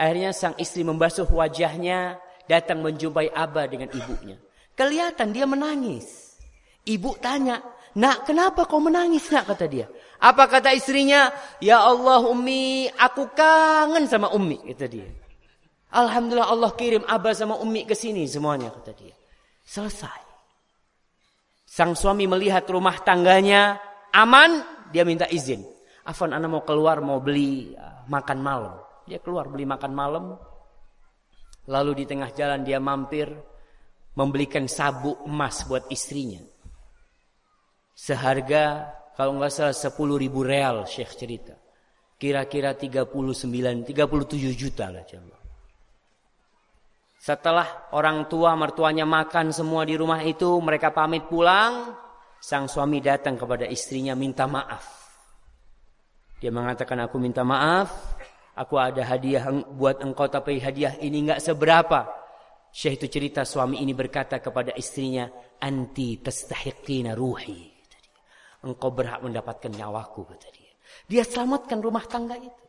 Akhirnya sang istri membasuh wajahnya, datang menjumpai Abah dengan ibunya. Kelihatan dia menangis. Ibu tanya, nak kenapa kau menangis nak kata dia. Apa kata istrinya? Ya Allah Ummi, aku kangen sama Ummi kata dia. Alhamdulillah Allah kirim Abah sama Ummi ke sini semuanya kata dia. Selesai. Sang suami melihat rumah tangganya aman, dia minta izin. Afan anak mau keluar mau beli uh, makan malam. Dia keluar beli makan malam. Lalu di tengah jalan dia mampir membelikan sabuk emas buat istrinya. Seharga kalau nggak salah 10 ribu real Syekh cerita. Kira-kira 39, 37 juta lah coba. Setelah orang tua mertuanya makan semua di rumah itu, mereka pamit pulang. Sang suami datang kepada istrinya minta maaf. Dia mengatakan aku minta maaf. Aku ada hadiah buat engkau tapi hadiah ini nggak seberapa. Syekh itu cerita suami ini berkata kepada istrinya, "Anti tastahiqina ruhi." Engkau berhak mendapatkan nyawaku kata dia. Dia selamatkan rumah tangga itu.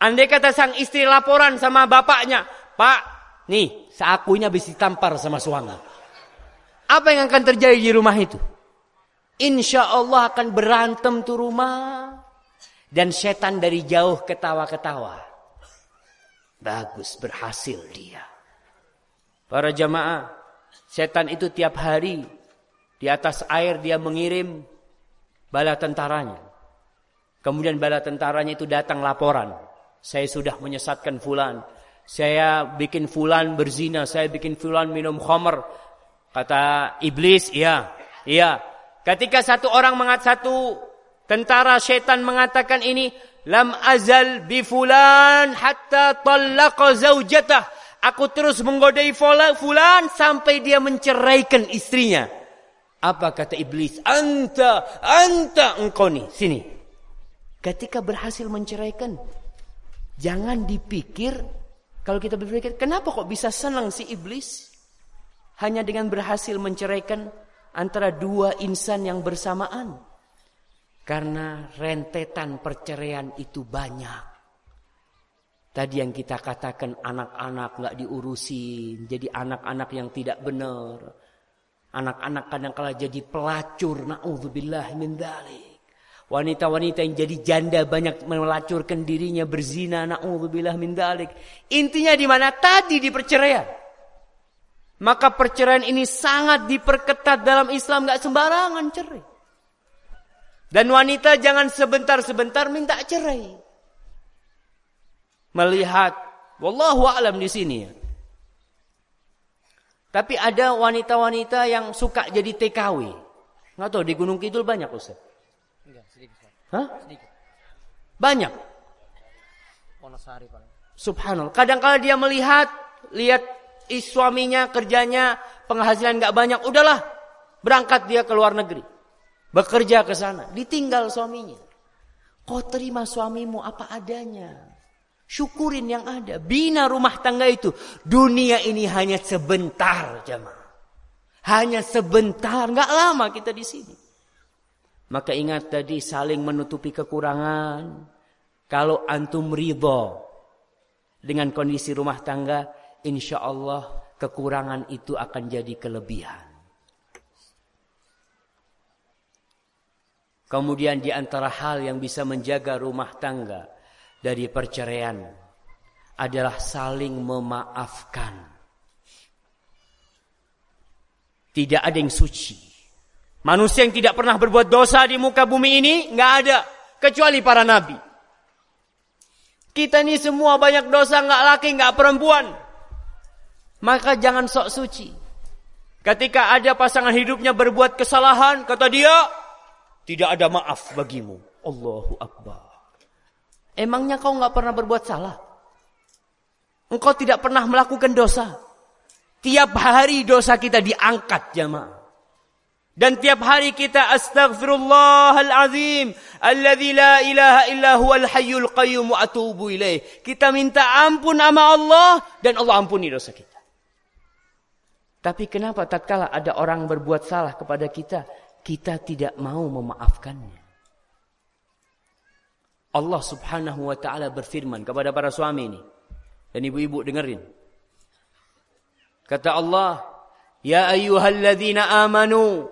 Andai kata sang istri laporan sama bapaknya, "Pak, nih, seakunya bisa ditampar sama suami." Apa yang akan terjadi di rumah itu? Insya Allah akan berantem tuh rumah. Dan setan dari jauh ketawa-ketawa. Bagus, berhasil dia. Para jamaah, setan itu tiap hari di atas air dia mengirim bala tentaranya. Kemudian bala tentaranya itu datang laporan. Saya sudah menyesatkan fulan. Saya bikin fulan berzina. Saya bikin fulan minum khamr. Kata iblis, iya. Iya. Ketika satu orang mengat satu tentara setan mengatakan ini. Lam azal bi fulan hatta tallaqa zaujatah. Aku terus menggodai fulan sampai dia menceraikan istrinya. Apa kata iblis? Anta, anta engkau nih. Sini. Ketika berhasil menceraikan. Jangan dipikir. Kalau kita berpikir, kenapa kok bisa senang si iblis? Hanya dengan berhasil menceraikan antara dua insan yang bersamaan. Karena rentetan perceraian itu banyak. Tadi yang kita katakan anak-anak nggak diurusi, jadi anak-anak yang tidak benar. Anak-anak kadang kala jadi pelacur, naudzubillah min. Wanita-wanita yang jadi janda banyak melacurkan dirinya berzina, naudzubillah min dzalik. Intinya di mana? Tadi di perceraian. Maka perceraian ini sangat diperketat dalam Islam, nggak sembarangan cerai. Dan wanita jangan sebentar-sebentar minta cerai melihat wallahu alam di sini ya. Tapi ada wanita-wanita yang suka jadi TKW. Nggak tahu di Gunung Kidul banyak Ustaz. Enggak, sedikit. Hah? Sedikit. Banyak. Wonosari Subhanallah. Kadang kala dia melihat lihat suaminya kerjanya penghasilan nggak banyak, udahlah berangkat dia ke luar negeri. Bekerja ke sana, ditinggal suaminya. Kau terima suamimu apa adanya. Syukurin yang ada. Bina rumah tangga itu. Dunia ini hanya sebentar jemaah. Hanya sebentar. Nggak lama kita di sini. Maka ingat tadi saling menutupi kekurangan. Kalau antum ridho dengan kondisi rumah tangga. Insya Allah kekurangan itu akan jadi kelebihan. Kemudian di antara hal yang bisa menjaga rumah tangga dari perceraian adalah saling memaafkan. Tidak ada yang suci. Manusia yang tidak pernah berbuat dosa di muka bumi ini nggak ada kecuali para nabi. Kita ini semua banyak dosa nggak laki nggak perempuan. Maka jangan sok suci. Ketika ada pasangan hidupnya berbuat kesalahan, kata dia, tidak ada maaf bagimu. Allahu Akbar. Emangnya kau nggak pernah berbuat salah? Engkau tidak pernah melakukan dosa. Tiap hari dosa kita diangkat jamaah. Dan tiap hari kita astaghfirullahalazim alladzi la ilaha illa huwal hayyul qayyum wa atubu ilaih. Kita minta ampun sama Allah dan Allah ampuni dosa kita. Tapi kenapa tatkala ada orang berbuat salah kepada kita, kita tidak mau memaafkannya? Allah Subhanahu wa taala berfirman kepada para suami ini. Dan ibu-ibu dengerin. Kata Allah, "Ya ayyuhalladzina amanu,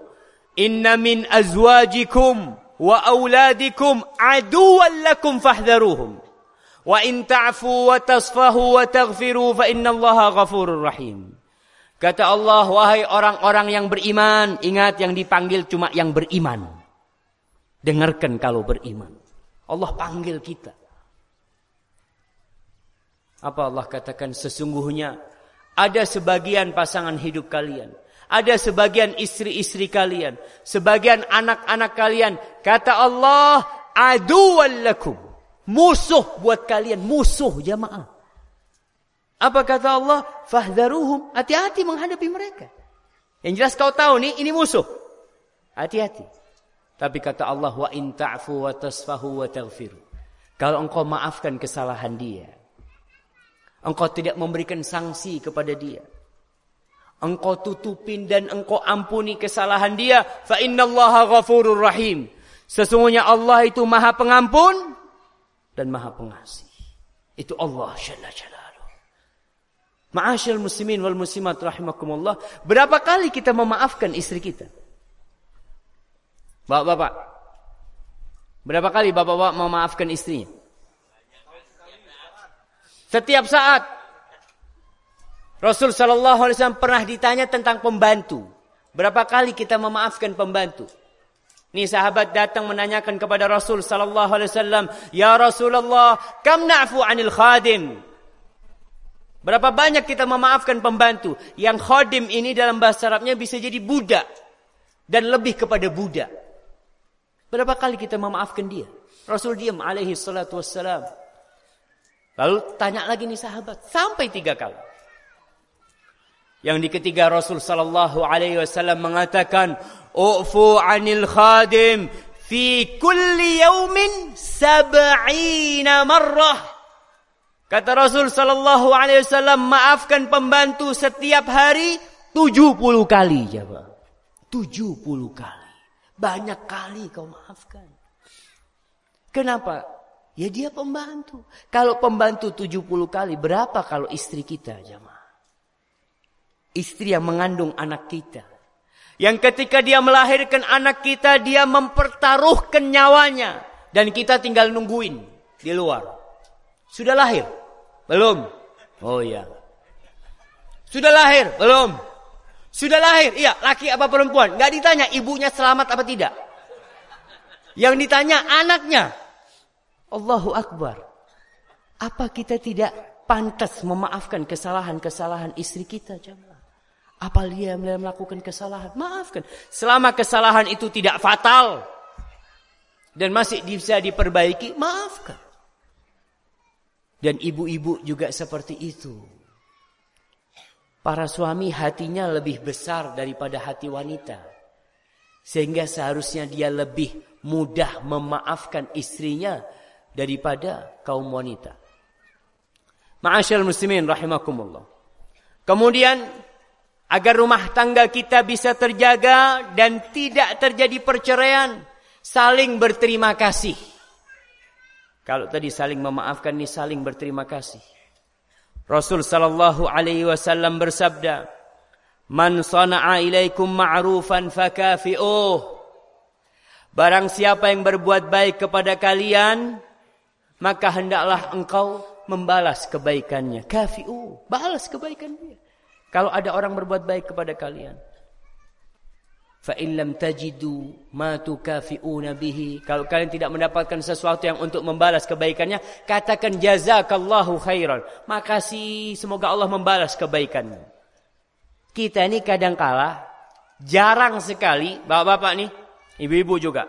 inna min azwajikum wa auladikum aduwwan lakum fahdharuhum. Wa in ta'fu wa tasfahu wa taghfiru fa innallaha ghafurur rahim." Kata Allah, wahai orang-orang yang beriman, ingat yang dipanggil cuma yang beriman. Dengarkan kalau beriman. Allah panggil kita. Apa Allah katakan sesungguhnya ada sebagian pasangan hidup kalian. Ada sebagian istri-istri kalian. Sebagian anak-anak kalian. Kata Allah, aduwal. Musuh buat kalian. Musuh jamaah. Apa kata Allah? Fahdharuhum. Hati-hati menghadapi mereka. Yang jelas kau tahu nih, ini musuh. Hati-hati. Tapi kata Allah wa in ta'fu wa tasfahu wa taghfiru. Kalau engkau maafkan kesalahan dia, engkau tidak memberikan sanksi kepada dia, engkau tutupin dan engkau ampuni kesalahan dia, fa innallaha ghafurur rahim. Sesungguhnya Allah itu Maha Pengampun dan Maha Pengasih. Itu Allah Jalla Jalaluh. Ma'asyal muslimin wal muslimat rahimakumullah, berapa kali kita memaafkan istri kita? Bapak-bapak. Berapa kali bapak-bapak memaafkan istrinya? Setiap saat. Rasul Shallallahu Alaihi Wasallam pernah ditanya tentang pembantu. Berapa kali kita memaafkan pembantu? Nih sahabat datang menanyakan kepada Rasul Sallallahu Alaihi Wasallam, Ya Rasulullah, kam na'fu anil khadim? Berapa banyak kita memaafkan pembantu? Yang khadim ini dalam bahasa Arabnya bisa jadi budak dan lebih kepada budak. Berapa kali kita memaafkan dia? Rasul diam alaihi salatu wassalam. Lalu tanya lagi nih sahabat. Sampai tiga kali. Yang di ketiga Rasul sallallahu alaihi wasallam mengatakan, "Ufu 'anil khadim fi kulli yaumin sab'ina marrah." Kata Rasul sallallahu alaihi wasallam, maafkan pembantu setiap hari 70 kali, jawab. 70 kali. Banyak kali kau maafkan. Kenapa? Ya dia pembantu. Kalau pembantu 70 kali, berapa kalau istri kita jamaah? Istri yang mengandung anak kita. Yang ketika dia melahirkan anak kita, dia mempertaruhkan nyawanya. Dan kita tinggal nungguin di luar. Sudah lahir? Belum? Oh iya. Sudah lahir? Belum? Sudah lahir, iya, laki apa perempuan? Gak ditanya ibunya selamat apa tidak. Yang ditanya anaknya. Allahu Akbar. Apa kita tidak pantas memaafkan kesalahan-kesalahan istri kita? Apa dia melakukan kesalahan? Maafkan. Selama kesalahan itu tidak fatal. Dan masih bisa diperbaiki, maafkan. Dan ibu-ibu juga seperti itu. Para suami hatinya lebih besar daripada hati wanita. Sehingga seharusnya dia lebih mudah memaafkan istrinya daripada kaum wanita. Ma'asyal muslimin rahimakumullah. Kemudian agar rumah tangga kita bisa terjaga dan tidak terjadi perceraian, saling berterima kasih. Kalau tadi saling memaafkan ini saling berterima kasih. Rasul sallallahu alaihi wasallam bersabda, "Man sana'a ilaikum ma'rufan fakafi'uh." Barang siapa yang berbuat baik kepada kalian, maka hendaklah engkau membalas kebaikannya. Kafi'u, balas kebaikan dia. Kalau ada orang berbuat baik kepada kalian. Fa tajidu ma tukafi'una bihi. Kalau kalian tidak mendapatkan sesuatu yang untuk membalas kebaikannya, katakan jazakallahu khairan. Makasih, semoga Allah membalas kebaikanmu. Kita ini kadang kala jarang sekali, bapak-bapak nih, ibu-ibu juga.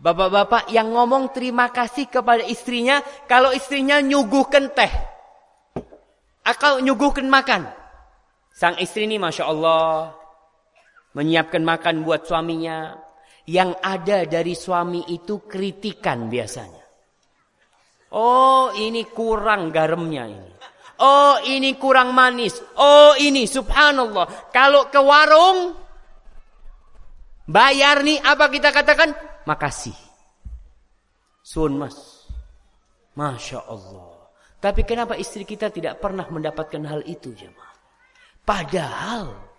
Bapak-bapak yang ngomong terima kasih kepada istrinya kalau istrinya nyuguhkan teh. Atau nyuguhkan makan. Sang istri ini Masya Allah. Menyiapkan makan buat suaminya. Yang ada dari suami itu kritikan biasanya. Oh ini kurang garamnya ini. Oh ini kurang manis. Oh ini subhanallah. Kalau ke warung. Bayar nih apa kita katakan? makasih. Sun mas. Masya Allah. Tapi kenapa istri kita tidak pernah mendapatkan hal itu jemaah? Padahal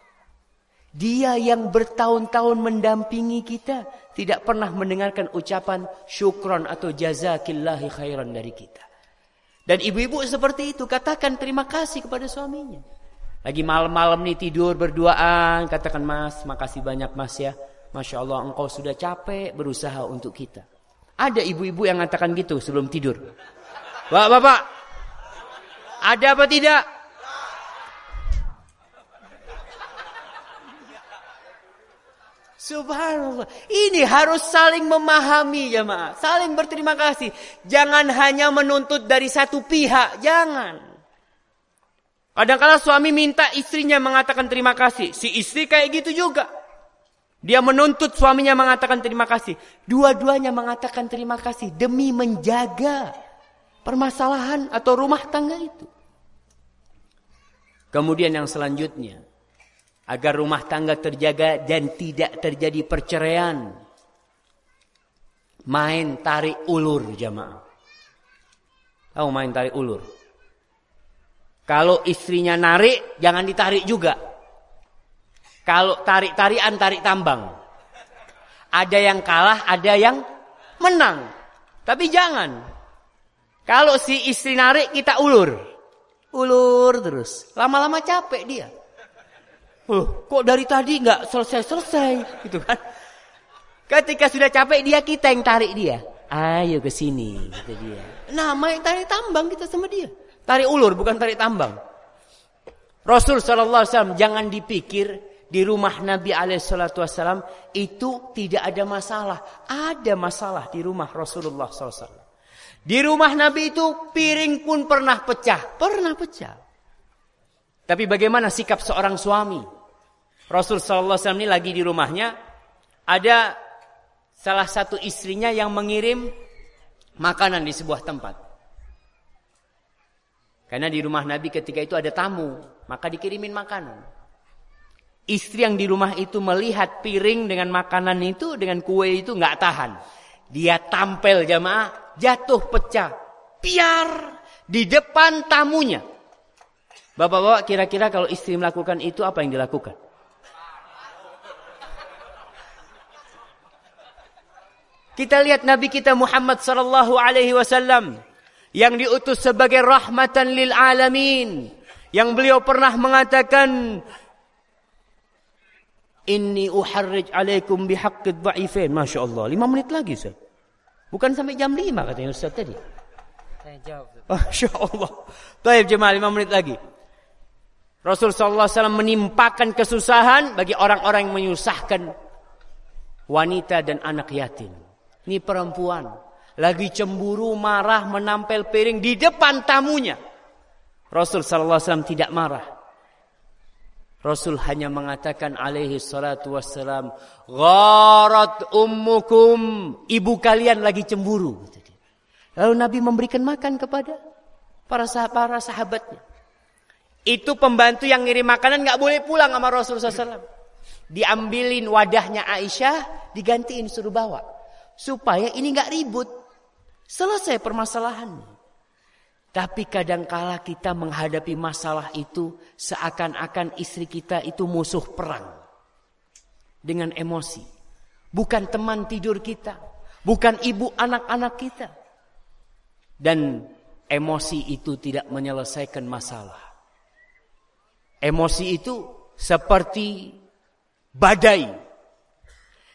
dia yang bertahun-tahun mendampingi kita tidak pernah mendengarkan ucapan syukron atau jazakillahi khairan dari kita. Dan ibu-ibu seperti itu katakan terima kasih kepada suaminya. Lagi malam-malam nih tidur berduaan, katakan mas, makasih banyak mas ya. Masya Allah engkau sudah capek berusaha untuk kita. Ada ibu-ibu yang mengatakan gitu sebelum tidur. Bapak-bapak, ada apa tidak? Subhanallah. Ini harus saling memahami jemaah. Saling berterima kasih. Jangan hanya menuntut dari satu pihak. Jangan. Kadang-kadang suami minta istrinya mengatakan terima kasih. Si istri kayak gitu juga. Dia menuntut suaminya mengatakan terima kasih. Dua-duanya mengatakan terima kasih demi menjaga permasalahan atau rumah tangga itu. Kemudian yang selanjutnya, agar rumah tangga terjaga dan tidak terjadi perceraian. Main tarik ulur jamaah. Tahu main tarik ulur? Kalau istrinya narik, jangan ditarik juga. Kalau tarik-tarian tarik tambang. Ada yang kalah, ada yang menang. Tapi jangan. Kalau si istri narik kita ulur. Ulur terus. Lama-lama capek dia. Oh, kok dari tadi nggak selesai-selesai gitu kan. Ketika sudah capek dia kita yang tarik dia. Ayo ke sini gitu dia. Nama yang tarik tambang kita sama dia. Tarik ulur bukan tarik tambang. Rasul sallallahu alaihi wasallam jangan dipikir di rumah Nabi alaihissalatu wassalam itu tidak ada masalah. Ada masalah di rumah Rasulullah SAW. Di rumah Nabi itu piring pun pernah pecah. Pernah pecah. Tapi bagaimana sikap seorang suami? Rasul SAW ini lagi di rumahnya. Ada salah satu istrinya yang mengirim makanan di sebuah tempat. Karena di rumah Nabi ketika itu ada tamu. Maka dikirimin makanan. Istri yang di rumah itu melihat piring dengan makanan itu, dengan kue itu nggak tahan. Dia tampil jamaah, jatuh pecah. Piar di depan tamunya. Bapak-bapak kira-kira kalau istri melakukan itu apa yang dilakukan? Kita lihat Nabi kita Muhammad sallallahu alaihi wasallam yang diutus sebagai rahmatan lil alamin. Yang beliau pernah mengatakan Inni uharrij alaikum bihaqqid dha'ifain. Masya Allah. Lima menit lagi Ustaz. Bukan sampai jam lima katanya Ustaz tadi. Saya jawab. Masya Allah. Baik jemaah lima menit lagi. Rasul sallallahu alaihi wasallam menimpakan kesusahan bagi orang-orang yang menyusahkan wanita dan anak yatim. Ini perempuan lagi cemburu, marah, menampel piring di depan tamunya. Rasul sallallahu alaihi wasallam tidak marah. Rasul hanya mengatakan alaihi salatu wassalam, Gharat ummukum. Ibu kalian lagi cemburu. Lalu Nabi memberikan makan kepada para sahabat, para sahabatnya. Itu pembantu yang ngirim makanan nggak boleh pulang sama Rasul SAW. Diambilin wadahnya Aisyah, digantiin suruh bawa. Supaya ini nggak ribut. Selesai permasalahannya. Tapi kadangkala kita menghadapi masalah itu seakan-akan istri kita itu musuh perang. Dengan emosi. Bukan teman tidur kita. Bukan ibu anak-anak kita. Dan emosi itu tidak menyelesaikan masalah. Emosi itu seperti badai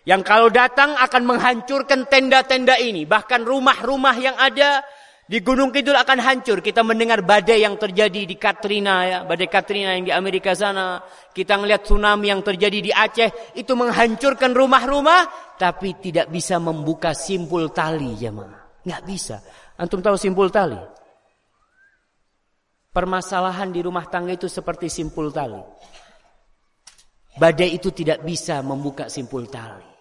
yang kalau datang akan menghancurkan tenda-tenda ini, bahkan rumah-rumah yang ada di Gunung Kidul akan hancur. Kita mendengar badai yang terjadi di Katrina ya, badai Katrina yang di Amerika sana. Kita melihat tsunami yang terjadi di Aceh, itu menghancurkan rumah-rumah tapi tidak bisa membuka simpul tali jemaah. Nggak bisa. Antum tahu simpul tali? Permasalahan di rumah tangga itu seperti simpul tali. Badai itu tidak bisa membuka simpul tali.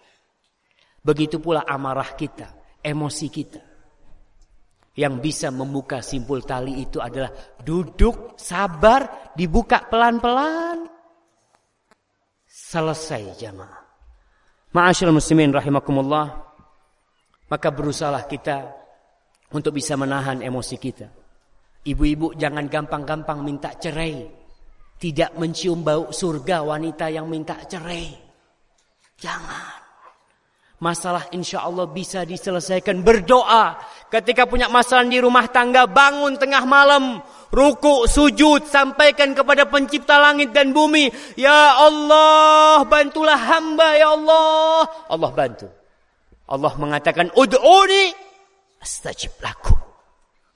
Begitu pula amarah kita, emosi kita. Yang bisa membuka simpul tali itu adalah duduk, sabar, dibuka pelan-pelan. Selesai jamaah. Ma'asyil muslimin rahimakumullah. Maka berusahalah kita untuk bisa menahan emosi kita. Ibu-ibu jangan gampang-gampang minta cerai. Tidak mencium bau surga wanita yang minta cerai. Jangan. Masalah insya Allah bisa diselesaikan berdoa. Ketika punya masalah di rumah tangga bangun tengah malam. Ruku, sujud, sampaikan kepada pencipta langit dan bumi. Ya Allah, bantulah hamba ya Allah. Allah bantu. Allah mengatakan, Ud'uni astajib laku.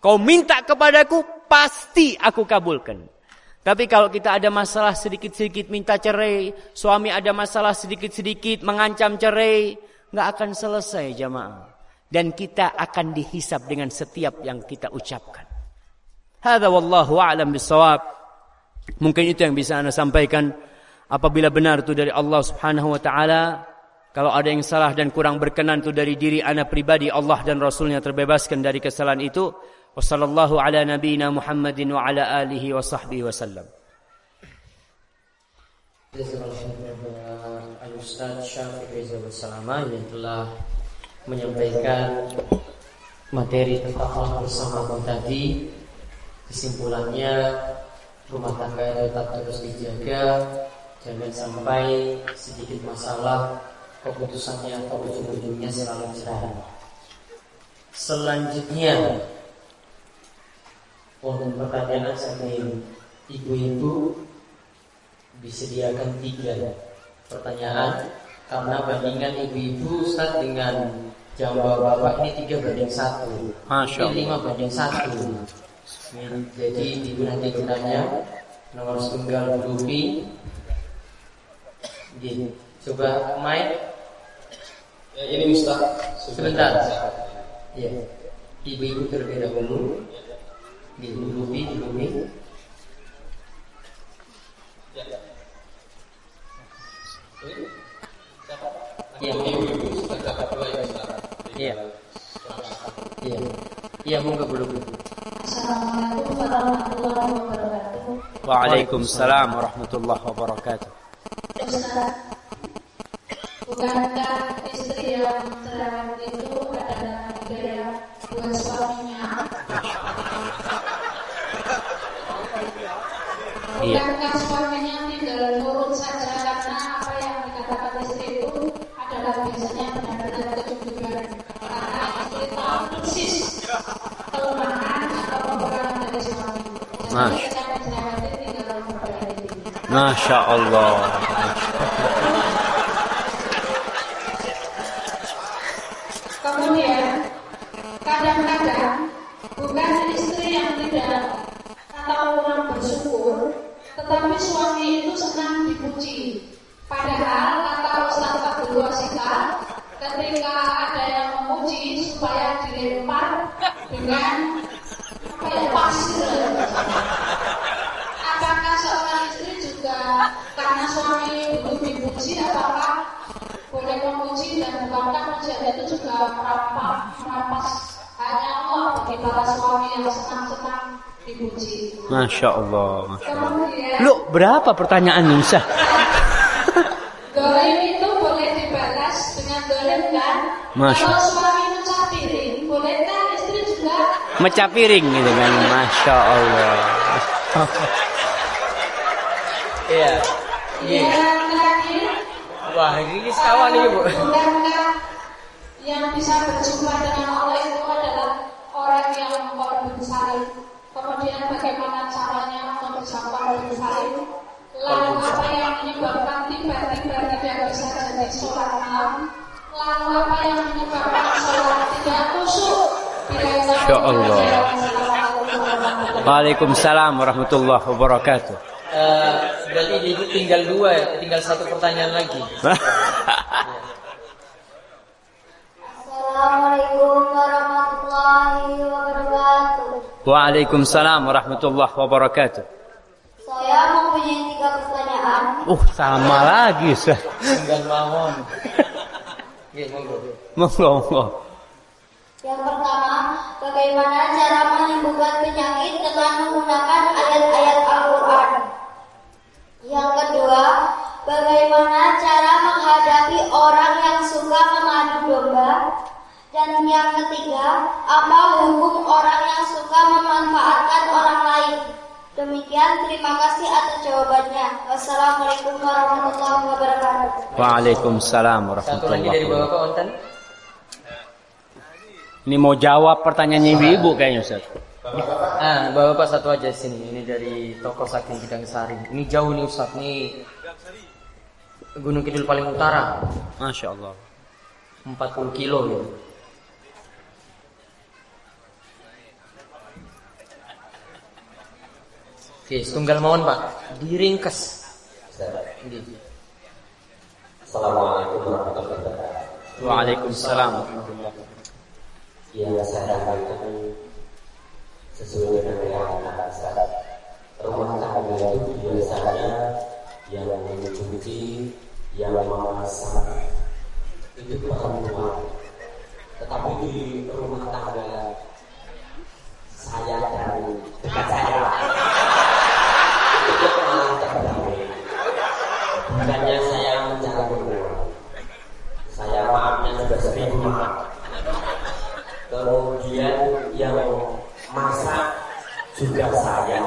Kau minta kepadaku, pasti aku kabulkan. Tapi kalau kita ada masalah sedikit-sedikit minta cerai, suami ada masalah sedikit-sedikit mengancam cerai, nggak akan selesai jamaah. Dan kita akan dihisap dengan setiap yang kita ucapkan. Hada wallahu a'lam bisawab. Mungkin itu yang bisa anda sampaikan. Apabila benar itu dari Allah subhanahu wa ta'ala. Kalau ada yang salah dan kurang berkenan itu dari diri anda pribadi. Allah dan Rasulnya terbebaskan dari kesalahan itu. Wassalamualaikum warahmatullahi wabarakatuh. Bersalama yang telah menyampaikan materi tentang hal bersama tadi kesimpulannya rumah tangga tetap terus dijaga jangan sampai sedikit masalah keputusannya atau ujung-ujungnya selalu cerai selanjutnya Mohon pertanyaan sampai ibu-ibu disediakan tiga pertanyaan karena bandingan ibu-ibu Ustaz dengan jawab bapak ini tiga banding satu, Masya ini lima banding satu. Jadi ibu nanti ditanya nomor tunggal Rupi. Coba main. Ya, ini Ustaz. Sebentar. Ya. Ibu-ibu terlebih dahulu dihulubi dihulubi Iya. Iya. Iya. Iya, monggo dulu. Assalamualaikum warahmatullahi wabarakatuh. Waalaikumsalam warahmatullahi wabarakatuh. Bukankah istri yang cerewet itu adalah gaya buat suaminya? Iya. Bukankah suaminya suami. Jadi Masya. Masya Allah. Masya Allah. Lu berapa pertanyaannya Ustaz? dolim itu boleh dibalas dengan dolim kan? Masya. Kalau suami mecah piring, bolehkah istri juga? Mecah piring gitu kan. Masya Allah. Iya. Terakhir, Wah, ini kawan nih, Bu. bukankah yang bisa berjumpa dengan Allah itu adalah orang yang bersalin. Kemudian bagaimana caranya untuk bisa bersalin? Lalu apa yang menyebabkan tiba-tiba tidak bisa jadi sholat malam? Lalu apa yang menyebabkan sholat tidak kusuk? Ya Allah. Waalaikumsalam warahmatullahi wabarakatuh. Uh, berarti itu tinggal dua ya, tinggal satu pertanyaan lagi. Assalamualaikum warahmatullahi wabarakatuh. Waalaikumsalam warahmatullahi wabarakatuh. Saya mempunyai tiga pertanyaan. Uh, sama lagi, Ustaz. Tinggal mawon. Monggo. Monggo, monggo. Yang pertama, bagaimana cara menyembuhkan penyakit dengan menggunakan ayat-ayat Al-Quran? Yang kedua, bagaimana cara menghadapi orang yang suka memadu domba? Dan yang ketiga, apa hukum orang yang suka memanfaatkan orang lain? Demikian, terima kasih atas jawabannya. Wassalamualaikum warahmatullahi wabarakatuh. Waalaikumsalam warahmatullahi wabarakatuh. Ini mau jawab pertanyaannya ibu-ibu kayaknya Ustaz. Ah, Bapak satu aja sini. Ini dari toko Saking Bidang Sari. Ini jauh nih Ustaz. Ini Gunung Kidul paling utara. Masya Allah. 40 kilo gitu. Oke, setunggal mohon Pak. Diringkes. Ini. Assalamualaikum warahmatullahi wabarakatuh. Waalaikumsalam warahmatullahi wabarakatuh. Yang saya sampaikan sesuai dengan realita saat rumah tangga itu biasanya yang mencuci, yang memasak itu perempuan. Tetapi di rumah tangga saya dan dekat saya itu malah terdamai. Bukannya mencari uang, saya maafnya sudah sering maaf. Kemudian yang masak juga saya,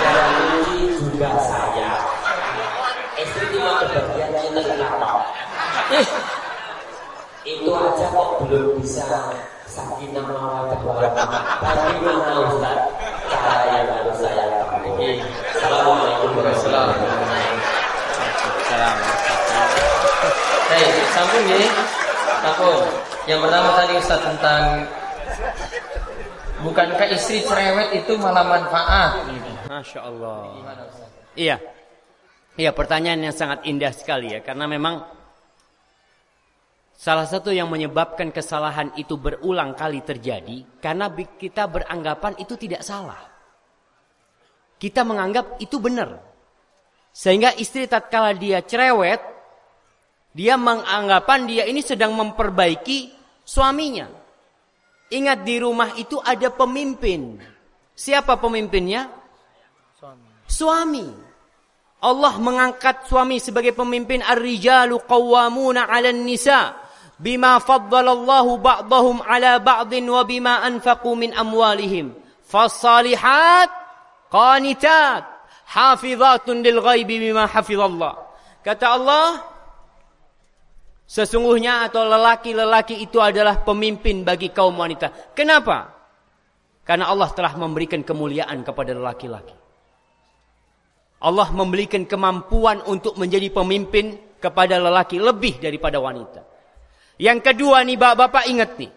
yang nyuci juga saya. Istri cuma kebagian cinta kenapa? Itu aja kok belum bisa sakinah mawaddah warahmah. Bagaimana Ustaz? Cara yang harus saya tempuh. Assalamualaikum warahmatullahi wabarakatuh. Hei, sampun ya. Sampun. Yang pertama tadi Ustaz tentang bukankah istri cerewet itu malah manfaat? Masya Allah. Iya. Iya, pertanyaan yang sangat indah sekali ya. Karena memang salah satu yang menyebabkan kesalahan itu berulang kali terjadi karena kita beranggapan itu tidak salah. Kita menganggap itu benar. Sehingga istri tatkala dia cerewet, dia menganggapan dia ini sedang memperbaiki suaminya. Ingat di rumah itu ada pemimpin. Siapa pemimpinnya? Suami. Allah mengangkat suami sebagai pemimpin ar-rijalu qawwamuna 'alan nisa bima faddalallahu ba'dahum 'ala ba'din wa bima anfaqu min amwalihim. Fasalihat qanitat hafizatun lil ghaibi bima hafizallah. Kata Allah, sesungguhnya atau lelaki-lelaki itu adalah pemimpin bagi kaum wanita. Kenapa? Karena Allah telah memberikan kemuliaan kepada lelaki-laki. Allah memberikan kemampuan untuk menjadi pemimpin kepada lelaki lebih daripada wanita. Yang kedua nih bapak-bapak ingat nih.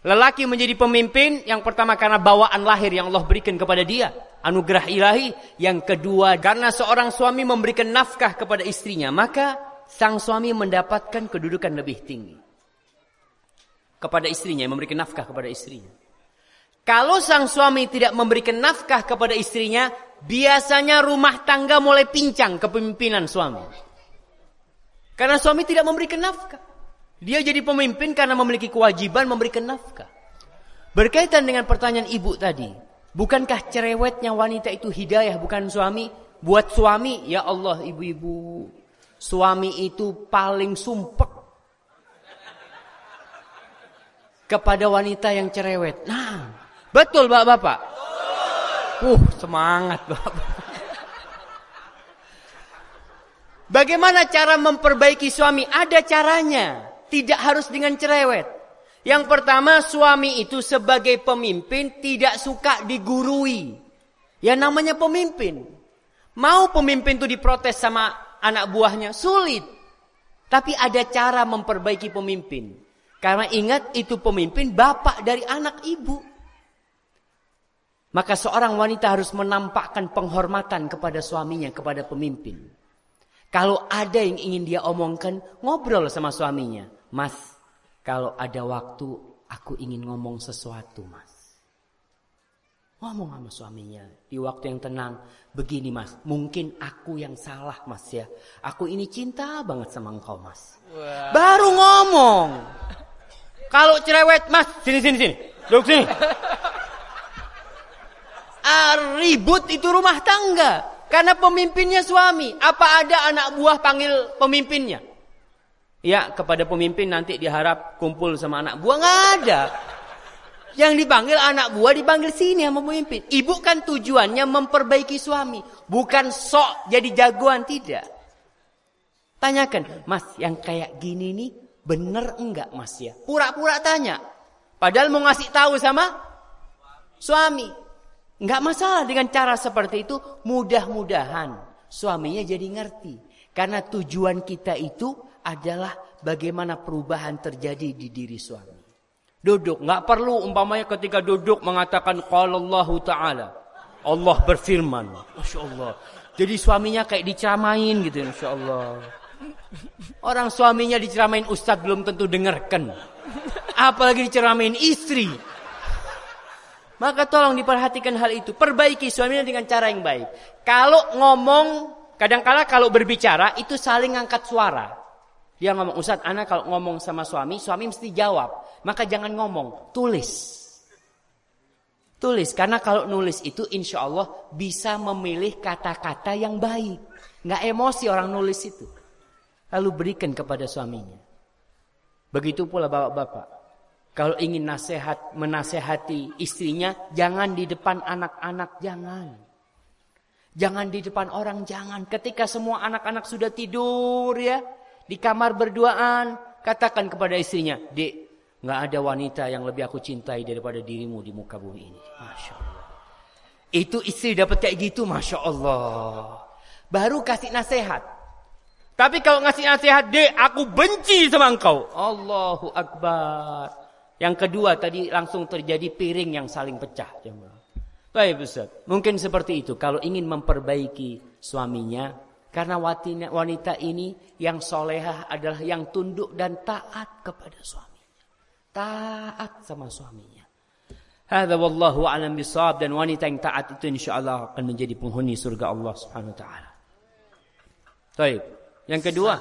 Lelaki menjadi pemimpin yang pertama karena bawaan lahir yang Allah berikan kepada dia. Anugerah ilahi. Yang kedua karena seorang suami memberikan nafkah kepada istrinya. Maka sang suami mendapatkan kedudukan lebih tinggi. Kepada istrinya, yang memberikan nafkah kepada istrinya. Kalau sang suami tidak memberikan nafkah kepada istrinya, biasanya rumah tangga mulai pincang kepemimpinan suami. Karena suami tidak memberikan nafkah. Dia jadi pemimpin karena memiliki kewajiban memberikan nafkah. Berkaitan dengan pertanyaan ibu tadi, bukankah cerewetnya wanita itu hidayah bukan suami? Buat suami, ya Allah ibu-ibu, suami itu paling sumpek kepada wanita yang cerewet. Nah, betul bapak-bapak. Uh, semangat bapak. Bagaimana cara memperbaiki suami? Ada caranya. Tidak harus dengan cerewet. Yang pertama, suami itu sebagai pemimpin tidak suka digurui. Ya namanya pemimpin. Mau pemimpin itu diprotes sama anak buahnya, sulit. Tapi ada cara memperbaiki pemimpin. Karena ingat itu pemimpin bapak dari anak ibu. Maka seorang wanita harus menampakkan penghormatan kepada suaminya, kepada pemimpin. Kalau ada yang ingin dia omongkan, ngobrol sama suaminya. Mas, kalau ada waktu, aku ingin ngomong sesuatu, mas. Ngomong sama suaminya di waktu yang tenang. Begini mas, mungkin aku yang salah mas ya. Aku ini cinta banget sama engkau mas. Wow. Baru ngomong. Kalau cerewet mas, sini sini sini. Duduk sini ah, ribut itu rumah tangga. Karena pemimpinnya suami. Apa ada anak buah panggil pemimpinnya? Ya, kepada pemimpin nanti diharap kumpul sama anak buah. Nggak ada. Yang dipanggil anak buah dipanggil sini sama pemimpin. Ibu kan tujuannya memperbaiki suami. Bukan sok jadi jagoan, tidak. Tanyakan, mas yang kayak gini nih bener enggak mas ya? Pura-pura tanya. Padahal mau ngasih tahu sama suami. Enggak masalah dengan cara seperti itu. Mudah-mudahan suaminya jadi ngerti. Karena tujuan kita itu adalah bagaimana perubahan terjadi di diri suami. Duduk, nggak perlu umpamanya ketika duduk mengatakan kalau Allah Ta'ala. Allah berfirman. Masya Allah. Jadi suaminya kayak diceramain gitu, Masya Allah. Orang suaminya diceramain ustadz belum tentu dengarkan. Apalagi diceramain istri. Maka tolong diperhatikan hal itu. Perbaiki suaminya dengan cara yang baik. Kalau ngomong, kadangkala kalau berbicara itu saling angkat suara. Dia ngomong, Ustaz, anak kalau ngomong sama suami, suami mesti jawab. Maka jangan ngomong, tulis. Tulis, karena kalau nulis itu insya Allah bisa memilih kata-kata yang baik. Nggak emosi orang nulis itu. Lalu berikan kepada suaminya. Begitu pula bapak-bapak. Kalau ingin nasihat, menasehati istrinya, jangan di depan anak-anak, jangan. Jangan di depan orang, jangan. Ketika semua anak-anak sudah tidur ya, di kamar berduaan, katakan kepada istrinya, Dek, nggak ada wanita yang lebih aku cintai daripada dirimu di muka bumi ini. Masya Allah. Itu istri dapat kayak gitu, Masya Allah. Baru kasih nasihat. Tapi kalau ngasih nasihat, Dek, aku benci sama engkau. Allahu Akbar. Yang kedua tadi langsung terjadi piring yang saling pecah. Baik Ustaz. Mungkin seperti itu. Kalau ingin memperbaiki suaminya. Karena wanita ini yang solehah adalah yang tunduk dan taat kepada suaminya. Taat sama suaminya. Hada wallahu alam bisawab. Dan wanita yang taat itu insya Allah akan menjadi penghuni surga Allah subhanahu wa ta'ala. Baik. Yang kedua.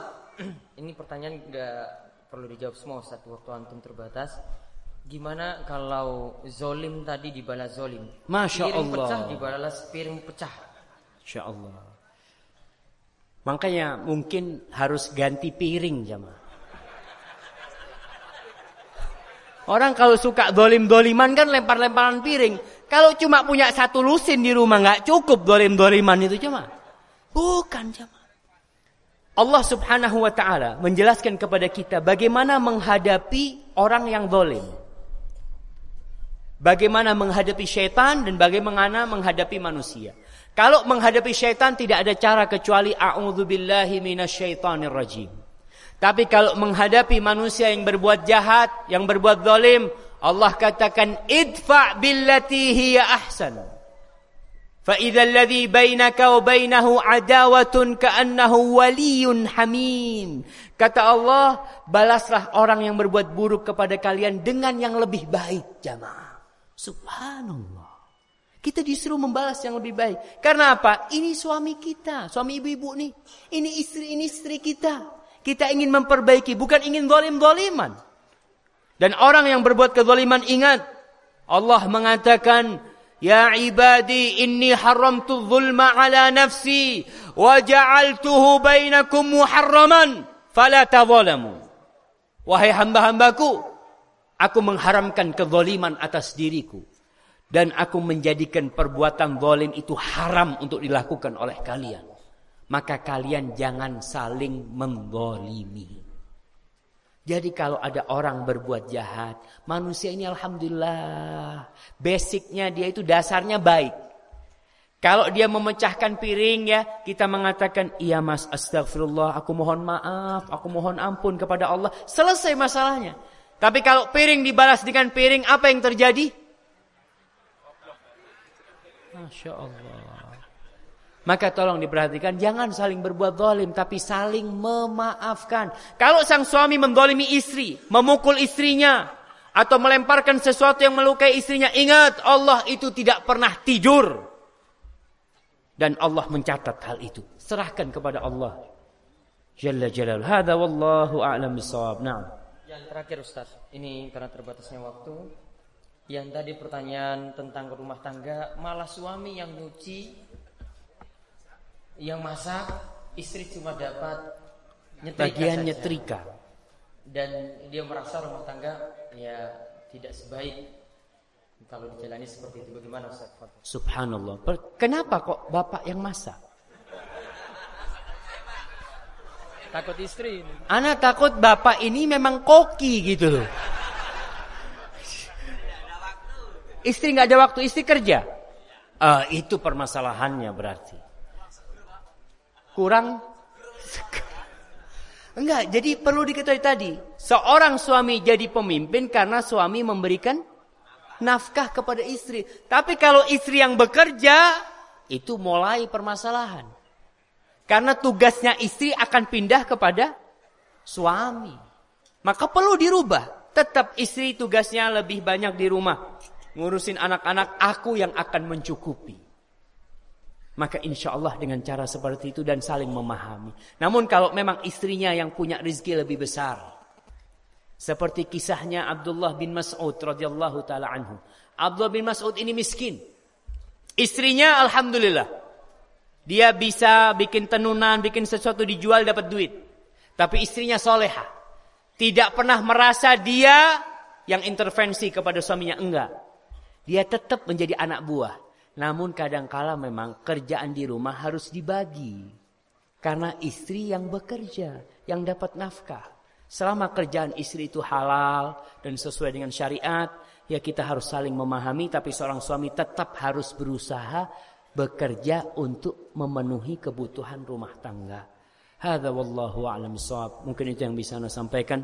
Ini pertanyaan enggak perlu dijawab semua satu waktu antum terbatas. Gimana kalau zolim tadi dibalas zolim? Masya piring Allah. pecah dibalas piring pecah. Masya Allah. Makanya mungkin harus ganti piring jamaah. Orang kalau suka dolim-doliman kan lempar-lemparan piring. Kalau cuma punya satu lusin di rumah nggak cukup dolim-doliman itu cuma. Bukan jamaah. Allah subhanahu wa ta'ala menjelaskan kepada kita bagaimana menghadapi orang yang dolim. Bagaimana menghadapi syaitan dan bagaimana menghadapi manusia. Kalau menghadapi syaitan tidak ada cara kecuali a'udzubillahi minasyaitonir rajim. Tapi kalau menghadapi manusia yang berbuat jahat, yang berbuat zalim, Allah katakan idfa billati hiya ahsan. Fa idzal ladzi bainaka wa bainahu adawatun ka'annahu waliyyun hamim. Kata Allah, balaslah orang yang berbuat buruk kepada kalian dengan yang lebih baik, jamaah. Subhanallah. Kita disuruh membalas yang lebih baik. Karena apa? Ini suami kita. Suami ibu-ibu nih. Ini istri, ini istri kita. Kita ingin memperbaiki. Bukan ingin zalim-zaliman. Dan orang yang berbuat kezaliman ingat. Allah mengatakan. Ya ibadi inni haramtu zulma ala nafsi. Wa ja'altuhu bainakum muharraman. Fala tazalamu. Wahai hamba-hambaku. Aku mengharamkan kezaliman atas diriku. Dan aku menjadikan perbuatan zalim itu haram untuk dilakukan oleh kalian. Maka kalian jangan saling menggolimi. Jadi kalau ada orang berbuat jahat, manusia ini alhamdulillah, basicnya dia itu dasarnya baik. Kalau dia memecahkan piring ya, kita mengatakan, iya mas astagfirullah, aku mohon maaf, aku mohon ampun kepada Allah. Selesai masalahnya. Tapi kalau piring dibalas dengan piring, apa yang terjadi? Masya Allah. Maka tolong diperhatikan, jangan saling berbuat zalim, tapi saling memaafkan. Kalau sang suami mendolimi istri, memukul istrinya, atau melemparkan sesuatu yang melukai istrinya, ingat Allah itu tidak pernah tidur. Dan Allah mencatat hal itu. Serahkan kepada Allah. Jalla jalal. Hada wallahu a'lam bisawab. Nah. Terakhir Ustaz, ini karena terbatasnya waktu. Yang tadi pertanyaan tentang rumah tangga, malah suami yang nyuci yang masak istri cuma dapat nyetrika bagian saja. nyetrika dan dia merasa rumah tangga ya tidak sebaik kalau dijalani seperti itu bagaimana Ustaz? Subhanallah. Kenapa kok bapak yang masak? Takut istri ini. Anak takut bapak ini memang koki gitu loh. Istri nggak ada waktu, istri kerja. Uh, itu permasalahannya berarti kurang Enggak, jadi perlu diketahui tadi, seorang suami jadi pemimpin karena suami memberikan nafkah kepada istri. Tapi kalau istri yang bekerja, itu mulai permasalahan. Karena tugasnya istri akan pindah kepada suami. Maka perlu dirubah. Tetap istri tugasnya lebih banyak di rumah. Ngurusin anak-anak, aku yang akan mencukupi. Maka insya Allah dengan cara seperti itu dan saling memahami. Namun kalau memang istrinya yang punya rizki lebih besar. Seperti kisahnya Abdullah bin Mas'ud radhiyallahu taala anhu. Abdullah bin Mas'ud ini miskin. Istrinya alhamdulillah. Dia bisa bikin tenunan, bikin sesuatu dijual dapat duit. Tapi istrinya soleha. Tidak pernah merasa dia yang intervensi kepada suaminya. Enggak. Dia tetap menjadi anak buah. Namun kadangkala memang kerjaan di rumah harus dibagi. Karena istri yang bekerja, yang dapat nafkah. Selama kerjaan istri itu halal dan sesuai dengan syariat, ya kita harus saling memahami tapi seorang suami tetap harus berusaha bekerja untuk memenuhi kebutuhan rumah tangga. Hadza wallahu a'lam Mungkin itu yang bisa saya sampaikan.